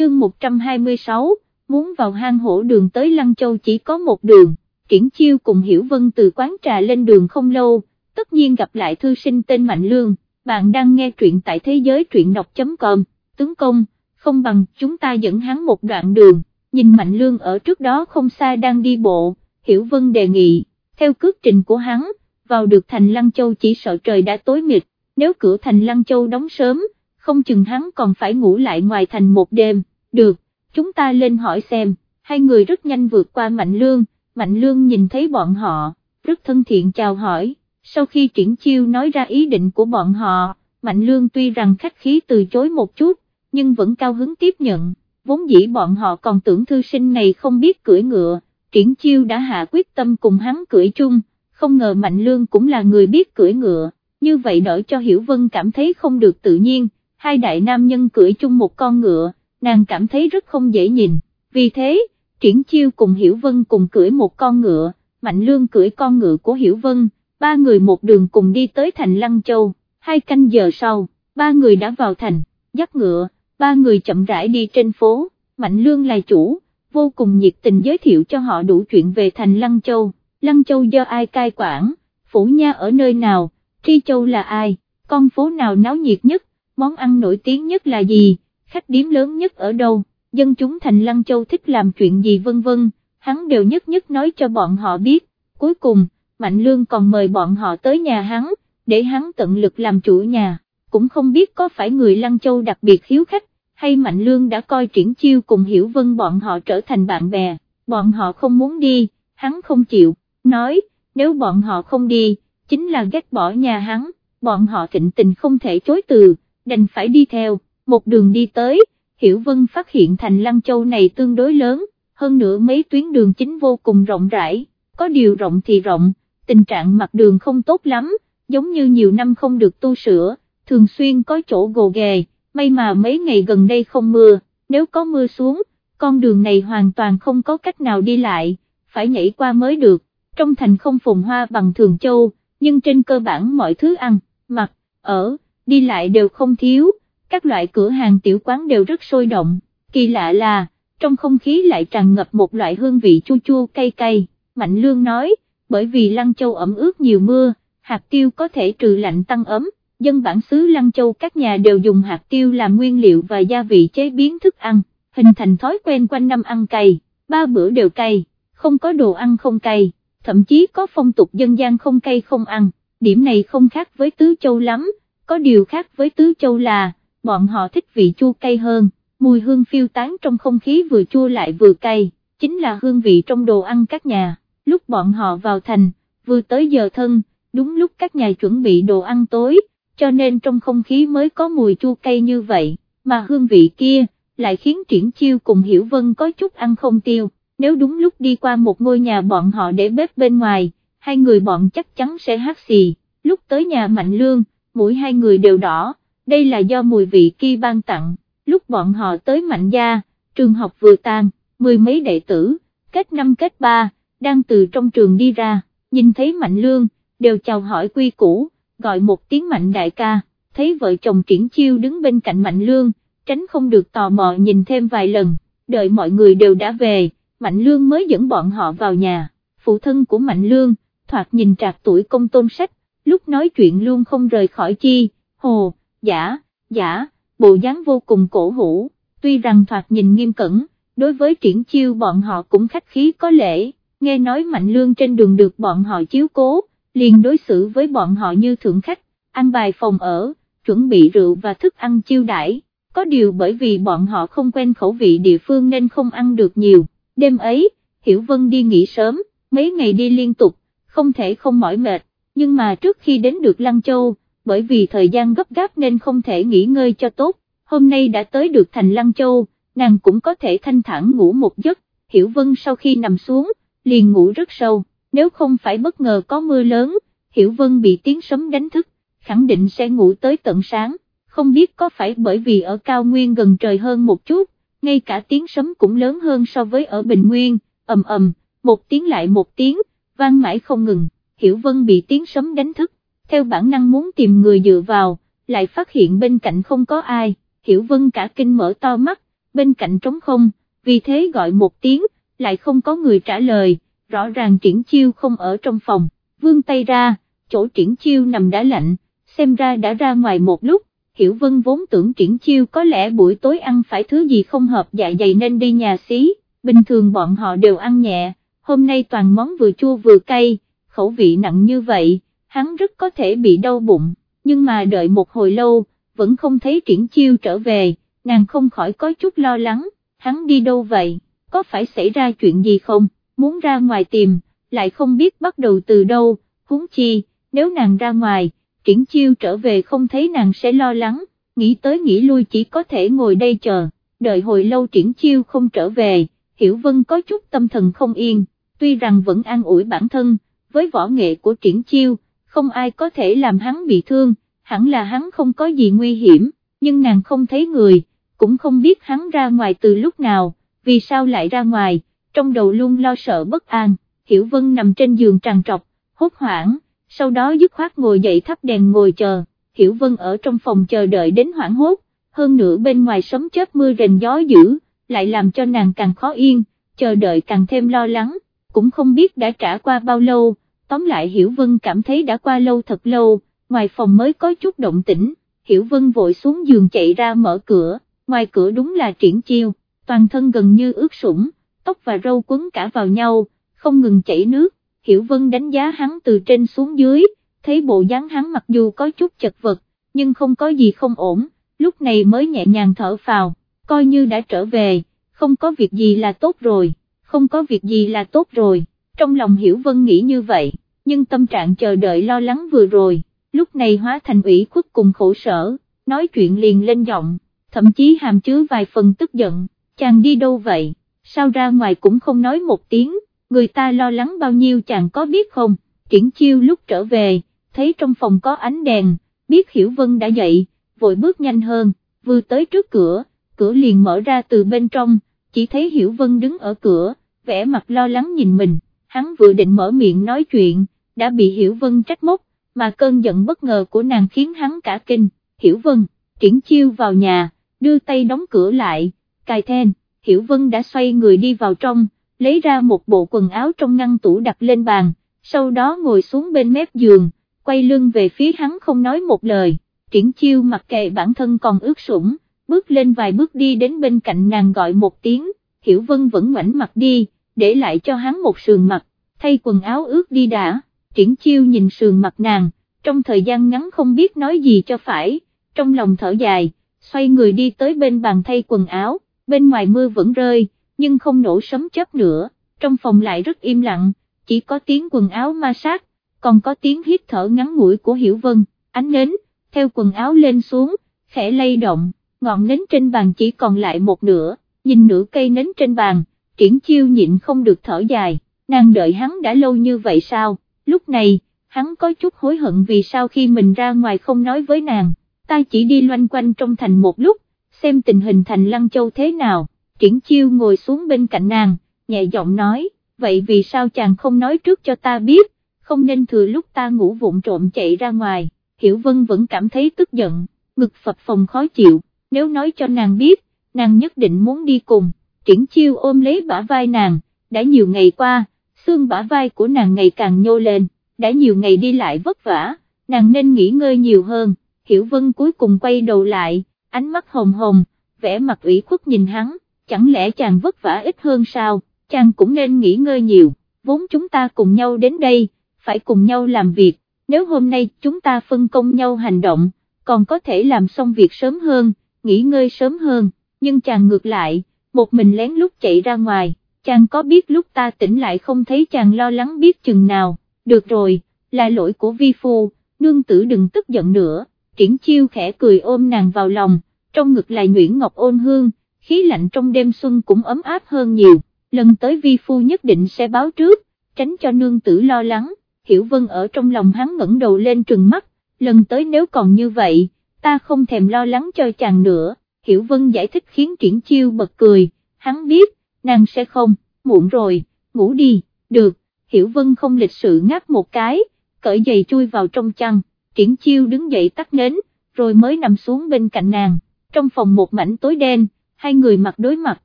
chương 126, muốn vào hang hổ đường tới Lăng Châu chỉ có một đường, triển chiêu cùng Hiểu Vân từ quán trà lên đường không lâu, tất nhiên gặp lại thư sinh tên Mạnh Lương, bạn đang nghe truyện tại thế giới truyện đọc.com, tướng công, không bằng chúng ta dẫn hắn một đoạn đường, nhìn Mạnh Lương ở trước đó không xa đang đi bộ, Hiểu Vân đề nghị, theo cước trình của hắn, vào được thành Lăng Châu chỉ sợ trời đã tối mịt, nếu cửa thành Lăng Châu đóng sớm, không chừng hắn còn phải ngủ lại ngoài thành một đêm, được, chúng ta lên hỏi xem, hai người rất nhanh vượt qua Mạnh Lương, Mạnh Lương nhìn thấy bọn họ, rất thân thiện chào hỏi, sau khi triển chiêu nói ra ý định của bọn họ, Mạnh Lương tuy rằng khách khí từ chối một chút, nhưng vẫn cao hứng tiếp nhận, vốn dĩ bọn họ còn tưởng thư sinh này không biết cưỡi ngựa, triển chiêu đã hạ quyết tâm cùng hắn cưỡi chung, không ngờ Mạnh Lương cũng là người biết cưỡi ngựa, như vậy đỡ cho Hiểu Vân cảm thấy không được tự nhiên, hai đại nam nhân cưỡi chung một con ngựa, nàng cảm thấy rất không dễ nhìn, vì thế, triển chiêu cùng Hiểu Vân cùng cưỡi một con ngựa, Mạnh Lương cưỡi con ngựa của Hiểu Vân, ba người một đường cùng đi tới thành Lăng Châu, hai canh giờ sau, ba người đã vào thành, dắt ngựa, ba người chậm rãi đi trên phố, Mạnh Lương là chủ, vô cùng nhiệt tình giới thiệu cho họ đủ chuyện về thành Lăng Châu, Lăng Châu do ai cai quản, phủ nha ở nơi nào, Tri Châu là ai, con phố nào náo nhiệt nhất, món ăn nổi tiếng nhất là gì, khách điếm lớn nhất ở đâu, dân chúng thành Lăng Châu thích làm chuyện gì vân vân, hắn đều nhất nhất nói cho bọn họ biết, cuối cùng, Mạnh Lương còn mời bọn họ tới nhà hắn, để hắn tận lực làm chủ nhà, cũng không biết có phải người Lăng Châu đặc biệt hiếu khách, hay Mạnh Lương đã coi triển chiêu cùng Hiểu Vân bọn họ trở thành bạn bè, bọn họ không muốn đi, hắn không chịu, nói, nếu bọn họ không đi, chính là ghét bỏ nhà hắn, bọn họ thịnh tình không thể chối từ, đành phải đi theo, một đường đi tới, Hiểu Vân phát hiện thành Lăng Châu này tương đối lớn, hơn nữa mấy tuyến đường chính vô cùng rộng rãi, có điều rộng thì rộng, tình trạng mặt đường không tốt lắm, giống như nhiều năm không được tu sửa, thường xuyên có chỗ gồ ghề, may mà mấy ngày gần đây không mưa, nếu có mưa xuống, con đường này hoàn toàn không có cách nào đi lại, phải nhảy qua mới được, trong thành không phồn hoa bằng thường châu, nhưng trên cơ bản mọi thứ ăn, mặc, ở, đi lại đều không thiếu, các loại cửa hàng tiểu quán đều rất sôi động, kỳ lạ là, trong không khí lại tràn ngập một loại hương vị chua chua cay cay, Mạnh Lương nói, bởi vì Lăng Châu ẩm ướt nhiều mưa, hạt tiêu có thể trừ lạnh tăng ấm, dân bản xứ Lăng Châu các nhà đều dùng hạt tiêu làm nguyên liệu và gia vị chế biến thức ăn, hình thành thói quen quanh năm ăn cay, ba bữa đều cay, không có đồ ăn không cay, thậm chí có phong tục dân gian không cay không ăn, điểm này không khác với Tứ Châu lắm, có điều khác với Tứ Châu là, bọn họ thích vị chua cay hơn, mùi hương phiêu tán trong không khí vừa chua lại vừa cay, chính là hương vị trong đồ ăn các nhà, lúc bọn họ vào thành, vừa tới giờ thân, đúng lúc các nhà chuẩn bị đồ ăn tối, cho nên trong không khí mới có mùi chua cay như vậy, mà hương vị kia, lại khiến triển chiêu cùng Hiểu Vân có chút ăn không tiêu, nếu đúng lúc đi qua một ngôi nhà bọn họ để bếp bên ngoài, hai người bọn chắc chắn sẽ hát xì, lúc tới nhà Mạnh Lương, mũi hai người đều đỏ, đây là do mùi vị kia ban tặng, lúc bọn họ tới Mạnh Gia, trường học vừa tan, mười mấy đệ tử, kết năm kết ba, đang từ trong trường đi ra, nhìn thấy Mạnh Lương, đều chào hỏi quy củ, gọi một tiếng Mạnh đại ca, thấy vợ chồng triển chiêu đứng bên cạnh Mạnh Lương, tránh không được tò mò nhìn thêm vài lần, đợi mọi người đều đã về, Mạnh Lương mới dẫn bọn họ vào nhà, phụ thân của Mạnh Lương, thoạt nhìn trạc tuổi công tôn sách, lúc nói chuyện luôn không rời khỏi chi, hồ, giả, giả, bộ dáng vô cùng cổ hủ, tuy rằng thoạt nhìn nghiêm cẩn, đối với triển chiêu bọn họ cũng khách khí có lễ, nghe nói Mạnh Lương trên đường được bọn họ chiếu cố, liền đối xử với bọn họ như thượng khách, ăn bài phòng ở, chuẩn bị rượu và thức ăn chiêu đãi. có điều bởi vì bọn họ không quen khẩu vị địa phương nên không ăn được nhiều, đêm ấy, Hiểu Vân đi nghỉ sớm, mấy ngày đi liên tục, không thể không mỏi mệt, nhưng mà trước khi đến được Lăng Châu, bởi vì thời gian gấp gáp nên không thể nghỉ ngơi cho tốt, hôm nay đã tới được thành Lăng Châu, nàng cũng có thể thanh thản ngủ một giấc, Hiểu Vân sau khi nằm xuống, liền ngủ rất sâu, nếu không phải bất ngờ có mưa lớn, Hiểu Vân bị tiếng sấm đánh thức, khẳng định sẽ ngủ tới tận sáng, không biết có phải bởi vì ở cao nguyên gần trời hơn một chút, ngay cả tiếng sấm cũng lớn hơn so với ở Bình Nguyên, ầm ầm, một tiếng lại một tiếng, vang mãi không ngừng, Hiểu Vân bị tiếng sấm đánh thức, theo bản năng muốn tìm người dựa vào, lại phát hiện bên cạnh không có ai, Hiểu Vân cả kinh mở to mắt, bên cạnh trống không, vì thế gọi một tiếng, lại không có người trả lời, rõ ràng triển chiêu không ở trong phòng, vương tay ra, chỗ triển chiêu nằm đã lạnh, xem ra đã ra ngoài một lúc, Hiểu Vân vốn tưởng triển chiêu có lẽ buổi tối ăn phải thứ gì không hợp dạ dày nên đi nhà xí, bình thường bọn họ đều ăn nhẹ, hôm nay toàn món vừa chua vừa cay, khẩu vị nặng như vậy, hắn rất có thể bị đau bụng, nhưng mà đợi một hồi lâu, vẫn không thấy triển chiêu trở về, nàng không khỏi có chút lo lắng, hắn đi đâu vậy, có phải xảy ra chuyện gì không, muốn ra ngoài tìm, lại không biết bắt đầu từ đâu, huống chi, nếu nàng ra ngoài, triển chiêu trở về không thấy nàng sẽ lo lắng, nghĩ tới nghĩ lui chỉ có thể ngồi đây chờ, đợi hồi lâu triển chiêu không trở về, Hiểu Vân có chút tâm thần không yên, tuy rằng vẫn an ủi bản thân, với võ nghệ của triển chiêu, không ai có thể làm hắn bị thương, hẳn là hắn không có gì nguy hiểm, nhưng nàng không thấy người, cũng không biết hắn ra ngoài từ lúc nào, vì sao lại ra ngoài, trong đầu luôn lo sợ bất an, Hiểu Vân nằm trên giường tràn trọc, hốt hoảng, sau đó dứt khoát ngồi dậy thắp đèn ngồi chờ, Hiểu Vân ở trong phòng chờ đợi đến hoảng hốt, hơn nữa bên ngoài sấm chớp mưa rền gió dữ, lại làm cho nàng càng khó yên, chờ đợi càng thêm lo lắng, cũng không biết đã trả qua bao lâu, tóm lại Hiểu Vân cảm thấy đã qua lâu thật lâu, ngoài phòng mới có chút động tĩnh, Hiểu Vân vội xuống giường chạy ra mở cửa, ngoài cửa đúng là triển chiêu, toàn thân gần như ướt sũng, tóc và râu quấn cả vào nhau, không ngừng chảy nước, Hiểu Vân đánh giá hắn từ trên xuống dưới, thấy bộ dáng hắn mặc dù có chút chật vật, nhưng không có gì không ổn, lúc này mới nhẹ nhàng thở phào, coi như đã trở về, không có việc gì là tốt rồi, không có việc gì là tốt rồi, trong lòng Hiểu Vân nghĩ như vậy, nhưng tâm trạng chờ đợi lo lắng vừa rồi, lúc này hóa thành ủy khuất cùng khổ sở, nói chuyện liền lên giọng, thậm chí hàm chứa vài phần tức giận, chàng đi đâu vậy, sao ra ngoài cũng không nói một tiếng người ta lo lắng bao nhiêu chàng có biết không, triển chiêu lúc trở về, thấy trong phòng có ánh đèn, biết Hiểu Vân đã dậy, vội bước nhanh hơn, vừa tới trước cửa, cửa liền mở ra từ bên trong, chỉ thấy Hiểu Vân đứng ở cửa, vẻ mặt lo lắng nhìn mình, hắn vừa định mở miệng nói chuyện, đã bị Hiểu Vân trách móc, mà cơn giận bất ngờ của nàng khiến hắn cả kinh, Hiểu Vân, triển chiêu vào nhà, đưa tay đóng cửa lại, cài then, Hiểu Vân đã xoay người đi vào trong, lấy ra một bộ quần áo trong ngăn tủ đặt lên bàn, sau đó ngồi xuống bên mép giường, quay lưng về phía hắn không nói một lời, triển chiêu mặc kệ bản thân còn ướt sũng, bước lên vài bước đi đến bên cạnh nàng gọi một tiếng, Hiểu Vân vẫn ngoảnh mặt đi, để lại cho hắn một sườn mặt, thay quần áo ướt đi đã, triển chiêu nhìn sườn mặt nàng, trong thời gian ngắn không biết nói gì cho phải, trong lòng thở dài, xoay người đi tới bên bàn thay quần áo, bên ngoài mưa vẫn rơi nhưng không nổ sấm chớp nữa, trong phòng lại rất im lặng, chỉ có tiếng quần áo ma sát, còn có tiếng hít thở ngắn ngủi của Hiểu Vân, ánh nến, theo quần áo lên xuống, khẽ lay động, ngọn nến trên bàn chỉ còn lại một nửa, nhìn nửa cây nến trên bàn, triển chiêu nhịn không được thở dài, nàng đợi hắn đã lâu như vậy sao, lúc này, hắn có chút hối hận vì sao khi mình ra ngoài không nói với nàng, ta chỉ đi loanh quanh trong thành một lúc, xem tình hình thành Lăng Châu thế nào. Triển chiêu ngồi xuống bên cạnh nàng, nhẹ giọng nói, vậy vì sao chàng không nói trước cho ta biết, không nên thừa lúc ta ngủ vụng trộm chạy ra ngoài, Hiểu Vân vẫn cảm thấy tức giận, ngực phập phòng khó chịu, nếu nói cho nàng biết, nàng nhất định muốn đi cùng, triển chiêu ôm lấy bả vai nàng, đã nhiều ngày qua, xương bả vai của nàng ngày càng nhô lên, đã nhiều ngày đi lại vất vả, nàng nên nghỉ ngơi nhiều hơn, Hiểu Vân cuối cùng quay đầu lại, ánh mắt hồng hồng, vẻ mặt ủy khuất nhìn hắn, chẳng lẽ chàng vất vả ít hơn sao, chàng cũng nên nghỉ ngơi nhiều, vốn chúng ta cùng nhau đến đây, phải cùng nhau làm việc, nếu hôm nay chúng ta phân công nhau hành động, còn có thể làm xong việc sớm hơn, nghỉ ngơi sớm hơn, nhưng chàng ngược lại, một mình lén lút chạy ra ngoài, chàng có biết lúc ta tỉnh lại không thấy chàng lo lắng biết chừng nào, được rồi, là lỗi của vi phu, nương tử đừng tức giận nữa, triển chiêu khẽ cười ôm nàng vào lòng, trong ngực là nhuyễn ngọc ôn hương, khí lạnh trong đêm xuân cũng ấm áp hơn nhiều, lần tới vi phu nhất định sẽ báo trước, tránh cho nương tử lo lắng, hiểu vân ở trong lòng hắn ngẩng đầu lên trừng mắt, lần tới nếu còn như vậy, ta không thèm lo lắng cho chàng nữa, hiểu vân giải thích khiến triển chiêu bật cười, hắn biết, nàng sẽ không, muộn rồi, ngủ đi, được, hiểu vân không lịch sự ngáp một cái, cởi giày chui vào trong chăn, triển chiêu đứng dậy tắt nến, rồi mới nằm xuống bên cạnh nàng, trong phòng một mảnh tối đen, hai người mặt đối mặt,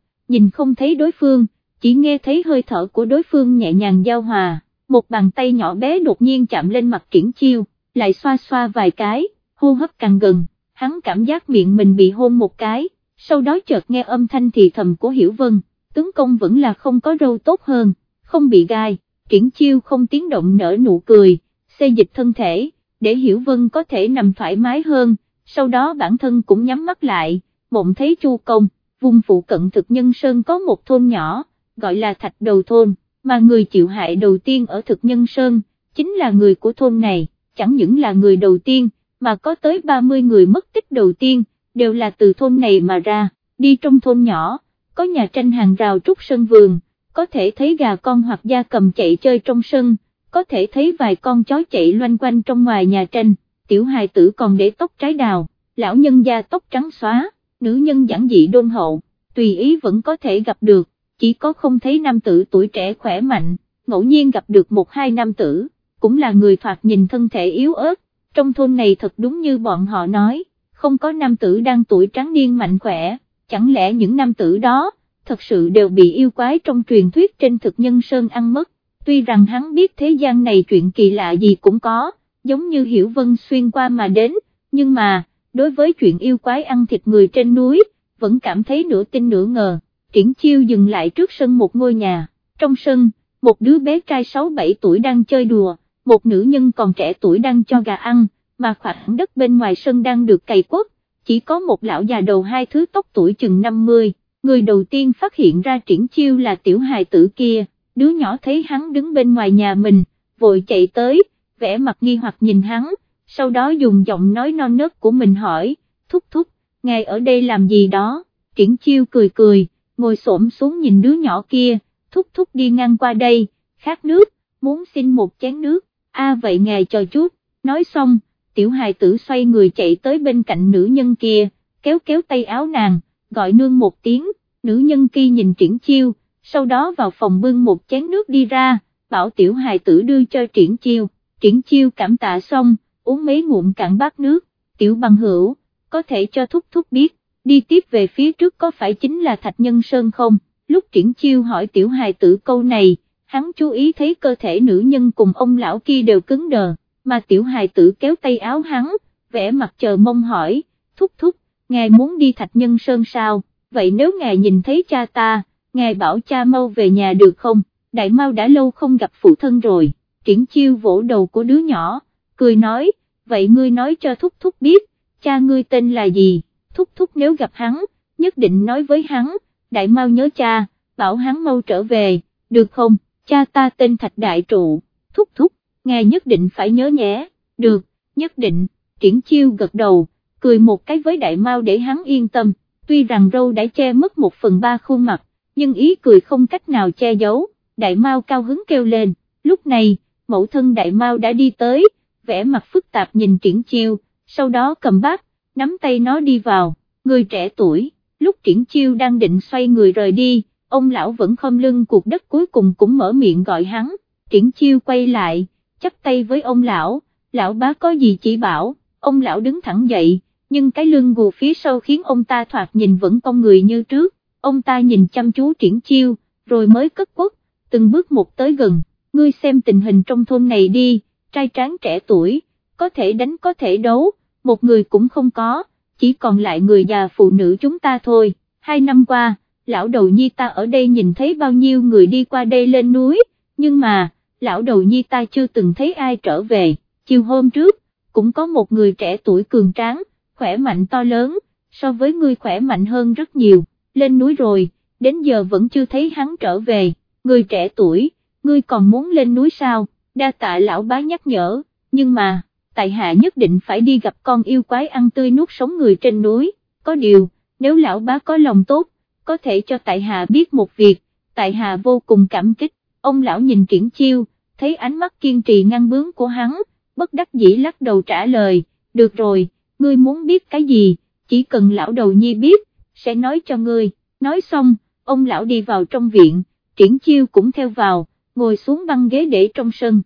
nhìn không thấy đối phương, chỉ nghe thấy hơi thở của đối phương nhẹ nhàng giao hòa, một bàn tay nhỏ bé đột nhiên chạm lên mặt triển chiêu, lại xoa xoa vài cái, hô hấp càng gần, hắn cảm giác miệng mình bị hôn một cái, sau đó chợt nghe âm thanh thì thầm của Hiểu Vân, tướng công vẫn là không có râu tốt hơn, không bị gai, triển chiêu không tiếng động nở nụ cười, xây dịch thân thể, để Hiểu Vân có thể nằm thoải mái hơn, sau đó bản thân cũng nhắm mắt lại, mộng thấy chu công, vùng phụ cận thực nhân sơn có một thôn nhỏ, gọi là thạch đầu thôn, mà người chịu hại đầu tiên ở thực nhân sơn, chính là người của thôn này, chẳng những là người đầu tiên, mà có tới 30 người mất tích đầu tiên, đều là từ thôn này mà ra, đi trong thôn nhỏ, có nhà tranh hàng rào trúc sân vườn, có thể thấy gà con hoặc da cầm chạy chơi trong sân, có thể thấy vài con chó chạy loanh quanh trong ngoài nhà tranh, tiểu hài tử còn để tóc trái đào, lão nhân da tóc trắng xóa, nữ nhân giản dị đôn hậu, tùy ý vẫn có thể gặp được, chỉ có không thấy nam tử tuổi trẻ khỏe mạnh, ngẫu nhiên gặp được một hai nam tử, cũng là người thoạt nhìn thân thể yếu ớt, trong thôn này thật đúng như bọn họ nói, không có nam tử đang tuổi trắng niên mạnh khỏe, chẳng lẽ những nam tử đó, thật sự đều bị yêu quái trong truyền thuyết trên thực nhân sơn ăn mất, tuy rằng hắn biết thế gian này chuyện kỳ lạ gì cũng có, giống như Hiểu Vân xuyên qua mà đến, nhưng mà, đối với chuyện yêu quái ăn thịt người trên núi, vẫn cảm thấy nửa tin nửa ngờ, triển chiêu dừng lại trước sân một ngôi nhà, trong sân, một đứa bé trai 6-7 tuổi đang chơi đùa, một nữ nhân còn trẻ tuổi đang cho gà ăn, mà khoảng đất bên ngoài sân đang được cày quốc, chỉ có một lão già đầu hai thứ tóc tuổi chừng 50, người đầu tiên phát hiện ra triển chiêu là tiểu hài tử kia, đứa nhỏ thấy hắn đứng bên ngoài nhà mình, vội chạy tới, vẽ mặt nghi hoặc nhìn hắn, sau đó dùng giọng nói non nớt của mình hỏi, thúc thúc, ngài ở đây làm gì đó, triển chiêu cười cười, ngồi xổm xuống nhìn đứa nhỏ kia, thúc thúc đi ngang qua đây, khát nước, muốn xin một chén nước, a vậy ngài chờ chút, nói xong, tiểu hài tử xoay người chạy tới bên cạnh nữ nhân kia, kéo kéo tay áo nàng, gọi nương một tiếng, nữ nhân kia nhìn triển chiêu, sau đó vào phòng bưng một chén nước đi ra, bảo tiểu hài tử đưa cho triển chiêu, triển chiêu cảm tạ xong, uống mấy ngụm cạn bát nước, tiểu bằng hữu, có thể cho thúc thúc biết, đi tiếp về phía trước có phải chính là Thạch Nhân Sơn không, lúc triển chiêu hỏi tiểu hài tử câu này, hắn chú ý thấy cơ thể nữ nhân cùng ông lão kia đều cứng đờ, mà tiểu hài tử kéo tay áo hắn, vẽ mặt chờ mong hỏi, thúc thúc, ngài muốn đi Thạch Nhân Sơn sao, vậy nếu ngài nhìn thấy cha ta, ngài bảo cha mau về nhà được không, đại mau đã lâu không gặp phụ thân rồi, triển chiêu vỗ đầu của đứa nhỏ, cười nói, vậy ngươi nói cho thúc thúc biết, cha ngươi tên là gì, thúc thúc nếu gặp hắn, nhất định nói với hắn, đại mau nhớ cha, bảo hắn mau trở về, được không, cha ta tên Thạch Đại Trụ, thúc thúc, ngài nhất định phải nhớ nhé, được, nhất định, triển chiêu gật đầu, cười một cái với đại mau để hắn yên tâm, tuy rằng râu đã che mất một phần ba khuôn mặt, nhưng ý cười không cách nào che giấu, đại mau cao hứng kêu lên, lúc này, mẫu thân đại mau đã đi tới, vẻ mặt phức tạp nhìn triển chiêu, sau đó cầm bát, nắm tay nó đi vào, người trẻ tuổi, lúc triển chiêu đang định xoay người rời đi, ông lão vẫn khom lưng cuộc đất cuối cùng cũng mở miệng gọi hắn, triển chiêu quay lại, chắp tay với ông lão, lão bá có gì chỉ bảo, ông lão đứng thẳng dậy, nhưng cái lưng gù phía sau khiến ông ta thoạt nhìn vẫn con người như trước, ông ta nhìn chăm chú triển chiêu, rồi mới cất quốc, từng bước một tới gần, ngươi xem tình hình trong thôn này đi, trai tráng trẻ tuổi, có thể đánh có thể đấu, một người cũng không có, chỉ còn lại người già phụ nữ chúng ta thôi, hai năm qua, lão đầu nhi ta ở đây nhìn thấy bao nhiêu người đi qua đây lên núi, nhưng mà, lão đầu nhi ta chưa từng thấy ai trở về, chiều hôm trước, cũng có một người trẻ tuổi cường tráng, khỏe mạnh to lớn, so với ngươi khỏe mạnh hơn rất nhiều, lên núi rồi, đến giờ vẫn chưa thấy hắn trở về, người trẻ tuổi, ngươi còn muốn lên núi sao, đa tạ lão bá nhắc nhở, nhưng mà, tại hạ nhất định phải đi gặp con yêu quái ăn tươi nuốt sống người trên núi, có điều, nếu lão bá có lòng tốt, có thể cho tại hạ biết một việc, tại hạ vô cùng cảm kích, ông lão nhìn triển chiêu, thấy ánh mắt kiên trì ngăn bướng của hắn, bất đắc dĩ lắc đầu trả lời, được rồi, ngươi muốn biết cái gì, chỉ cần lão đầu nhi biết, sẽ nói cho ngươi, nói xong, ông lão đi vào trong viện, triển chiêu cũng theo vào, ngồi xuống băng ghế để trong sân.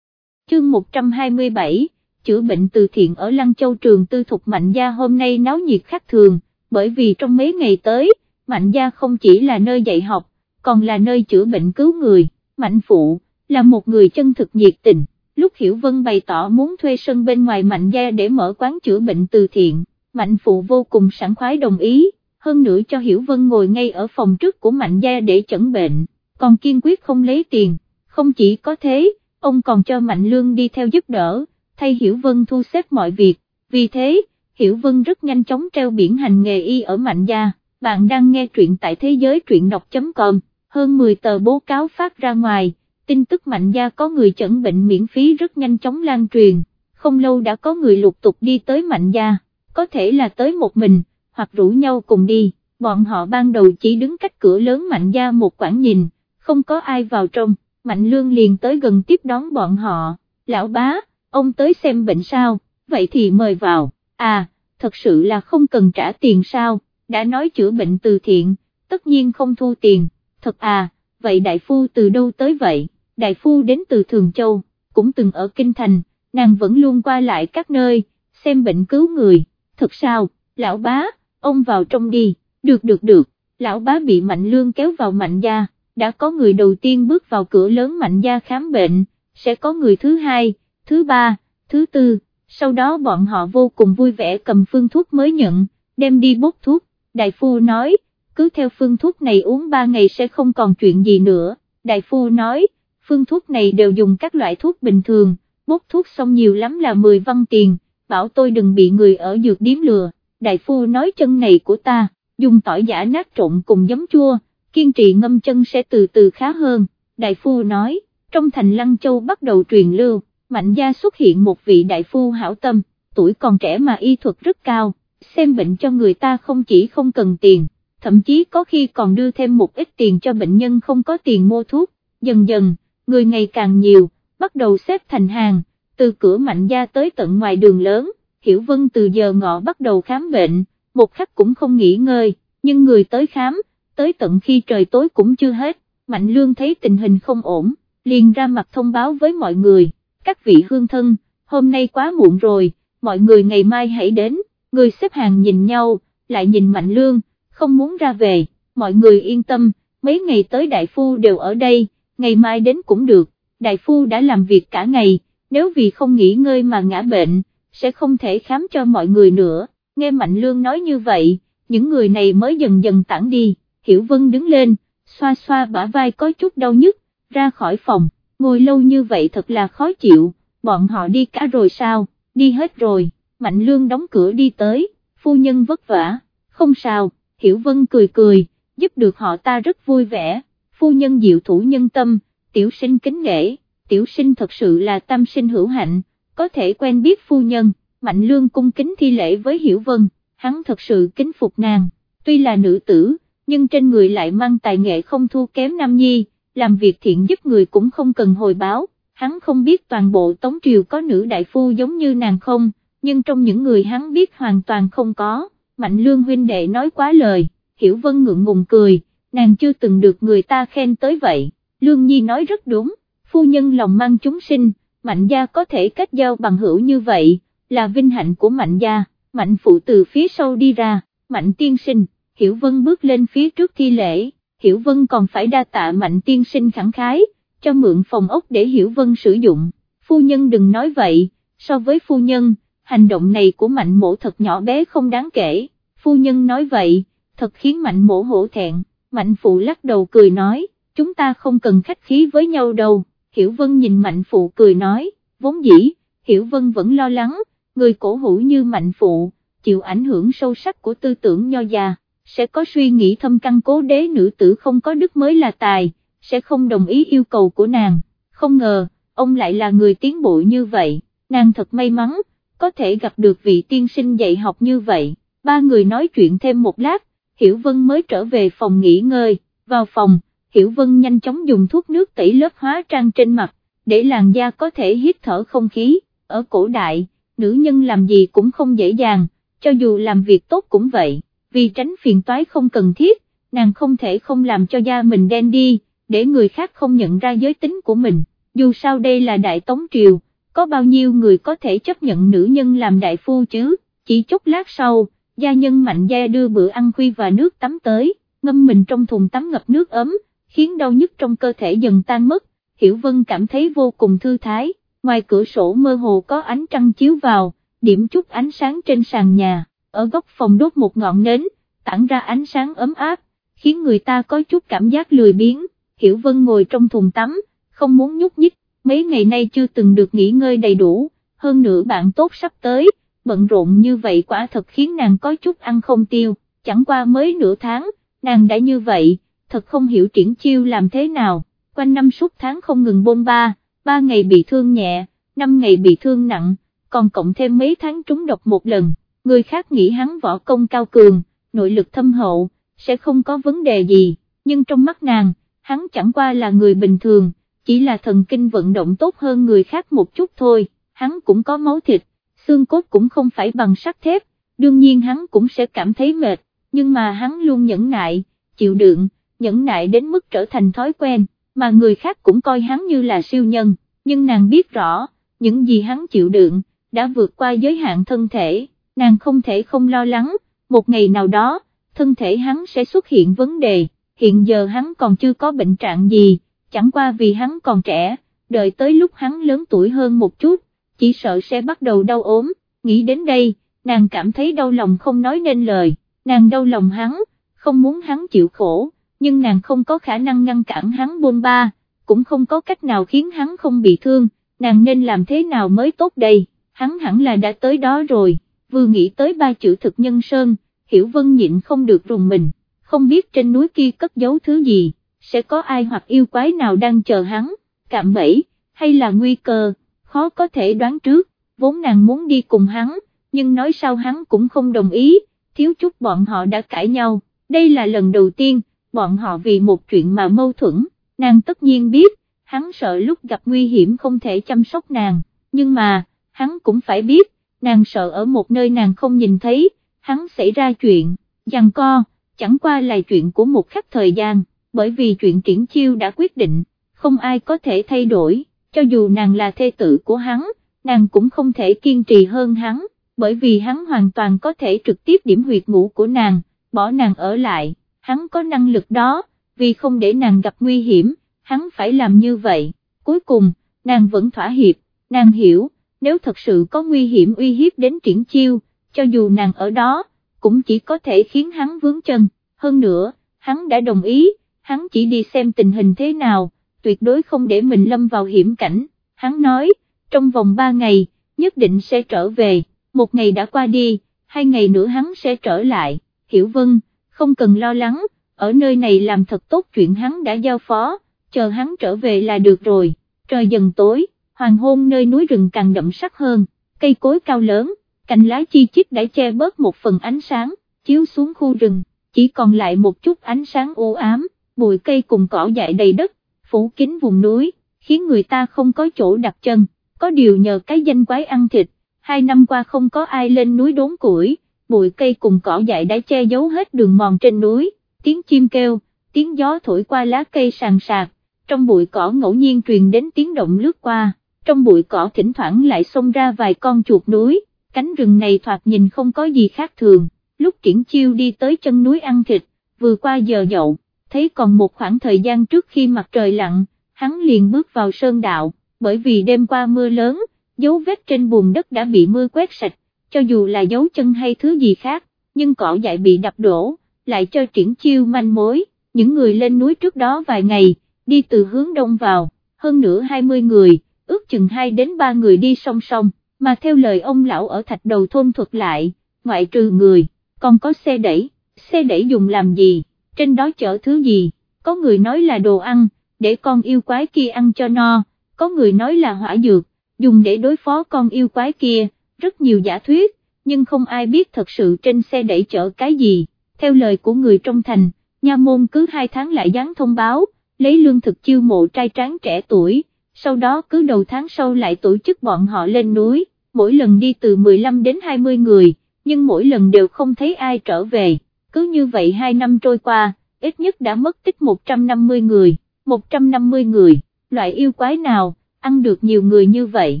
Chương 127, chữa bệnh từ thiện ở Lăng Châu trường tư thục mạnh gia hôm nay náo nhiệt khác thường, bởi vì trong mấy ngày tới, Mạnh gia không chỉ là nơi dạy học, còn là nơi chữa bệnh cứu người, Mạnh Phụ, là một người chân thực nhiệt tình, lúc Hiểu Vân bày tỏ muốn thuê sân bên ngoài Mạnh gia để mở quán chữa bệnh từ thiện, Mạnh Phụ vô cùng sẵn khoái đồng ý, hơn nữa cho Hiểu Vân ngồi ngay ở phòng trước của Mạnh gia để chẩn bệnh, còn kiên quyết không lấy tiền, không chỉ có thế, ông còn cho Mạnh Lương đi theo giúp đỡ, thay Hiểu Vân thu xếp mọi việc, vì thế, Hiểu Vân rất nhanh chóng treo biển hành nghề y ở Mạnh gia, bạn đang nghe truyện tại thế giới truyện đọc.com, hơn 10 tờ bố cáo phát ra ngoài, tin tức Mạnh gia có người chẩn bệnh miễn phí rất nhanh chóng lan truyền, không lâu đã có người lục tục đi tới Mạnh gia, có thể là tới một mình, hoặc rủ nhau cùng đi, bọn họ ban đầu chỉ đứng cách cửa lớn Mạnh gia một quãng nhìn, không có ai vào trong, Mạnh Lương liền tới gần tiếp đón bọn họ, lão bá, ông tới xem bệnh sao, vậy thì mời vào, à, thật sự là không cần trả tiền sao, đã nói chữa bệnh từ thiện, tất nhiên không thu tiền, thật à, vậy đại phu từ đâu tới vậy, đại phu đến từ Thường Châu, cũng từng ở Kinh Thành, nàng vẫn luôn qua lại các nơi, xem bệnh cứu người, thật sao, lão bá, ông vào trong đi, được được được, lão bá bị mạnh lương kéo vào mạnh gia, đã có người đầu tiên bước vào cửa lớn mạnh gia khám bệnh, sẽ có người thứ hai, thứ ba, thứ tư, sau đó bọn họ vô cùng vui vẻ cầm phương thuốc mới nhận, đem đi bốc thuốc, đại phu nói, cứ theo phương thuốc này uống 3 ngày sẽ không còn chuyện gì nữa, đại phu nói, phương thuốc này đều dùng các loại thuốc bình thường, bốc thuốc xong nhiều lắm là 10 văn tiền, bảo tôi đừng bị người ở dược điếm lừa, đại phu nói chân này của ta, dùng tỏi giả nát trộn cùng giấm chua, kiên trì ngâm chân sẽ từ từ khá hơn, đại phu nói, trong thành Lăng Châu bắt đầu truyền lưu, mạnh gia xuất hiện một vị đại phu hảo tâm, tuổi còn trẻ mà y thuật rất cao, xem bệnh cho người ta không chỉ không cần tiền, thậm chí có khi còn đưa thêm một ít tiền cho bệnh nhân không có tiền mua thuốc, dần dần, người ngày càng nhiều, bắt đầu xếp thành hàng, từ cửa mạnh gia tới tận ngoài đường lớn, Hiểu Vân từ giờ ngọ bắt đầu khám bệnh, một khắc cũng không nghỉ ngơi, nhưng người tới khám, tới tận khi trời tối cũng chưa hết, Mạnh Lương thấy tình hình không ổn, liền ra mặt thông báo với mọi người, các vị hương thân, hôm nay quá muộn rồi, mọi người ngày mai hãy đến, người xếp hàng nhìn nhau, lại nhìn Mạnh Lương, không muốn ra về, mọi người yên tâm, mấy ngày tới đại phu đều ở đây, ngày mai đến cũng được, đại phu đã làm việc cả ngày, nếu vì không nghỉ ngơi mà ngã bệnh, sẽ không thể khám cho mọi người nữa, nghe Mạnh Lương nói như vậy, những người này mới dần dần tản đi, Hiểu Vân đứng lên, xoa xoa bả vai có chút đau nhức, ra khỏi phòng, ngồi lâu như vậy thật là khó chịu, bọn họ đi cả rồi sao, đi hết rồi, Mạnh Lương đóng cửa đi tới, phu nhân vất vả, không sao, Hiểu Vân cười cười, giúp được họ ta rất vui vẻ, phu nhân diệu thủ nhân tâm, tiểu sinh kính nghệ, tiểu sinh thật sự là tâm sinh hữu hạnh, có thể quen biết phu nhân, Mạnh Lương cung kính thi lễ với Hiểu Vân, hắn thật sự kính phục nàng, tuy là nữ tử, nhưng trên người lại mang tài nghệ không thua kém Nam Nhi, làm việc thiện giúp người cũng không cần hồi báo, hắn không biết toàn bộ Tống Triều có nữ đại phu giống như nàng không, nhưng trong những người hắn biết hoàn toàn không có, Mạnh Lương huynh đệ nói quá lời, Hiểu Vân ngượng ngùng cười, nàng chưa từng được người ta khen tới vậy, Lương Nhi nói rất đúng, phu nhân lòng mang chúng sinh, Mạnh gia có thể kết giao bằng hữu như vậy, là vinh hạnh của Mạnh gia, Mạnh phụ từ phía sau đi ra, Mạnh tiên sinh, Hiểu Vân bước lên phía trước thi lễ, Hiểu Vân còn phải đa tạ Mạnh tiên sinh khẳng khái, cho mượn phòng ốc để Hiểu Vân sử dụng, phu nhân đừng nói vậy, so với phu nhân, hành động này của Mạnh mổ thật nhỏ bé không đáng kể, phu nhân nói vậy, thật khiến Mạnh mổ hổ thẹn, Mạnh phụ lắc đầu cười nói, chúng ta không cần khách khí với nhau đâu, Hiểu Vân nhìn Mạnh phụ cười nói, vốn dĩ, Hiểu Vân vẫn lo lắng, người cổ hủ như Mạnh phụ, chịu ảnh hưởng sâu sắc của tư tưởng nho già, sẽ có suy nghĩ thâm căn cố đế nữ tử không có đức mới là tài, sẽ không đồng ý yêu cầu của nàng, không ngờ, ông lại là người tiến bộ như vậy, nàng thật may mắn, có thể gặp được vị tiên sinh dạy học như vậy, ba người nói chuyện thêm một lát, Hiểu Vân mới trở về phòng nghỉ ngơi, vào phòng, Hiểu Vân nhanh chóng dùng thuốc nước tẩy lớp hóa trang trên mặt, để làn da có thể hít thở không khí, ở cổ đại, nữ nhân làm gì cũng không dễ dàng, cho dù làm việc tốt cũng vậy, vì tránh phiền toái không cần thiết, nàng không thể không làm cho da mình đen đi, để người khác không nhận ra giới tính của mình, dù sao đây là đại tống triều, có bao nhiêu người có thể chấp nhận nữ nhân làm đại phu chứ, chỉ chút lát sau, gia nhân mạnh gia đưa bữa ăn khuya và nước tắm tới, ngâm mình trong thùng tắm ngập nước ấm, khiến đau nhức trong cơ thể dần tan mất, Hiểu Vân cảm thấy vô cùng thư thái, ngoài cửa sổ mơ hồ có ánh trăng chiếu vào, điểm chút ánh sáng trên sàn nhà, ở góc phòng đốt một ngọn nến, tản ra ánh sáng ấm áp, khiến người ta có chút cảm giác lười biếng, Hiểu Vân ngồi trong thùng tắm, không muốn nhúc nhích, mấy ngày nay chưa từng được nghỉ ngơi đầy đủ, hơn nữa bạn tốt sắp tới, bận rộn như vậy quả thật khiến nàng có chút ăn không tiêu, chẳng qua mới nửa tháng, nàng đã như vậy, thật không hiểu triển chiêu làm thế nào, quanh năm suốt tháng không ngừng bôn ba, ba ngày bị thương nhẹ, năm ngày bị thương nặng, còn cộng thêm mấy tháng trúng độc một lần, người khác nghĩ hắn võ công cao cường, nội lực thâm hậu, sẽ không có vấn đề gì, nhưng trong mắt nàng, hắn chẳng qua là người bình thường, chỉ là thần kinh vận động tốt hơn người khác một chút thôi, hắn cũng có máu thịt, xương cốt cũng không phải bằng sắt thép, đương nhiên hắn cũng sẽ cảm thấy mệt, nhưng mà hắn luôn nhẫn nại, chịu đựng, nhẫn nại đến mức trở thành thói quen, mà người khác cũng coi hắn như là siêu nhân, nhưng nàng biết rõ, những gì hắn chịu đựng, đã vượt qua giới hạn thân thể, nàng không thể không lo lắng, một ngày nào đó, thân thể hắn sẽ xuất hiện vấn đề, hiện giờ hắn còn chưa có bệnh trạng gì, chẳng qua vì hắn còn trẻ, đợi tới lúc hắn lớn tuổi hơn một chút, chỉ sợ sẽ bắt đầu đau ốm, nghĩ đến đây, nàng cảm thấy đau lòng không nói nên lời, nàng đau lòng hắn, không muốn hắn chịu khổ, nhưng nàng không có khả năng ngăn cản hắn bôn ba, cũng không có cách nào khiến hắn không bị thương, nàng nên làm thế nào mới tốt đây, hắn hẳn là đã tới đó rồi, vừa nghĩ tới ba chữ thực nhân sơn, hiểu vân nhịn không được rùng mình, không biết trên núi kia cất giấu thứ gì, sẽ có ai hoặc yêu quái nào đang chờ hắn, cạm bẫy, hay là nguy cơ, khó có thể đoán trước, vốn nàng muốn đi cùng hắn, nhưng nói sao hắn cũng không đồng ý, thiếu chút bọn họ đã cãi nhau, đây là lần đầu tiên, bọn họ vì một chuyện mà mâu thuẫn, nàng tất nhiên biết, hắn sợ lúc gặp nguy hiểm không thể chăm sóc nàng, nhưng mà, hắn cũng phải biết, nàng sợ ở một nơi nàng không nhìn thấy, hắn xảy ra chuyện, giằng co, chẳng qua là chuyện của một khắc thời gian, bởi vì chuyện triển chiêu đã quyết định, không ai có thể thay đổi, cho dù nàng là thê tử của hắn, nàng cũng không thể kiên trì hơn hắn, bởi vì hắn hoàn toàn có thể trực tiếp điểm huyệt ngủ của nàng, bỏ nàng ở lại hắn có năng lực đó, vì không để nàng gặp nguy hiểm, hắn phải làm như vậy, cuối cùng, nàng vẫn thỏa hiệp, nàng hiểu, nếu thật sự có nguy hiểm uy hiếp đến triển chiêu, cho dù nàng ở đó, cũng chỉ có thể khiến hắn vướng chân, hơn nữa, hắn đã đồng ý, hắn chỉ đi xem tình hình thế nào, tuyệt đối không để mình lâm vào hiểm cảnh, hắn nói, trong vòng 3 ngày, nhất định sẽ trở về, một ngày đã qua đi, hai ngày nữa hắn sẽ trở lại, hiểu vân, không cần lo lắng, ở nơi này làm thật tốt chuyện hắn đã giao phó, chờ hắn trở về là được rồi, trời dần tối, hoàng hôn nơi núi rừng càng đậm sắc hơn, cây cối cao lớn, cành lá chi chít đã che bớt một phần ánh sáng, chiếu xuống khu rừng, chỉ còn lại một chút ánh sáng u ám, bụi cây cùng cỏ dại đầy đất, phủ kín vùng núi, khiến người ta không có chỗ đặt chân, có điều nhờ cái danh quái ăn thịt, hai năm qua không có ai lên núi đốn củi bụi cây cùng cỏ dại đã che giấu hết đường mòn trên núi, tiếng chim kêu, tiếng gió thổi qua lá cây sàn sạc, trong bụi cỏ ngẫu nhiên truyền đến tiếng động lướt qua, trong bụi cỏ thỉnh thoảng lại xông ra vài con chuột núi, cánh rừng này thoạt nhìn không có gì khác thường, lúc triển chiêu đi tới chân núi ăn thịt, vừa qua giờ dậu, thấy còn một khoảng thời gian trước khi mặt trời lặn, hắn liền bước vào sơn đạo, bởi vì đêm qua mưa lớn, dấu vết trên bùn đất đã bị mưa quét sạch, cho dù là dấu chân hay thứ gì khác, nhưng cỏ dại bị đập đổ, lại cho triển chiêu manh mối, những người lên núi trước đó vài ngày, đi từ hướng đông vào, hơn nữa 20 người, ước chừng 2 đến 3 người đi song song, mà theo lời ông lão ở thạch đầu thôn thuật lại, ngoại trừ người, còn có xe đẩy, xe đẩy dùng làm gì, trên đó chở thứ gì, có người nói là đồ ăn, để con yêu quái kia ăn cho no, có người nói là hỏa dược, dùng để đối phó con yêu quái kia, rất nhiều giả thuyết, nhưng không ai biết thật sự trên xe đẩy chở cái gì, theo lời của người trong thành, nha môn cứ hai tháng lại dán thông báo, lấy lương thực chiêu mộ trai tráng trẻ tuổi, sau đó cứ đầu tháng sau lại tổ chức bọn họ lên núi, mỗi lần đi từ 15 đến 20 người, nhưng mỗi lần đều không thấy ai trở về, cứ như vậy hai năm trôi qua, ít nhất đã mất tích 150 người, 150 người, loại yêu quái nào, ăn được nhiều người như vậy,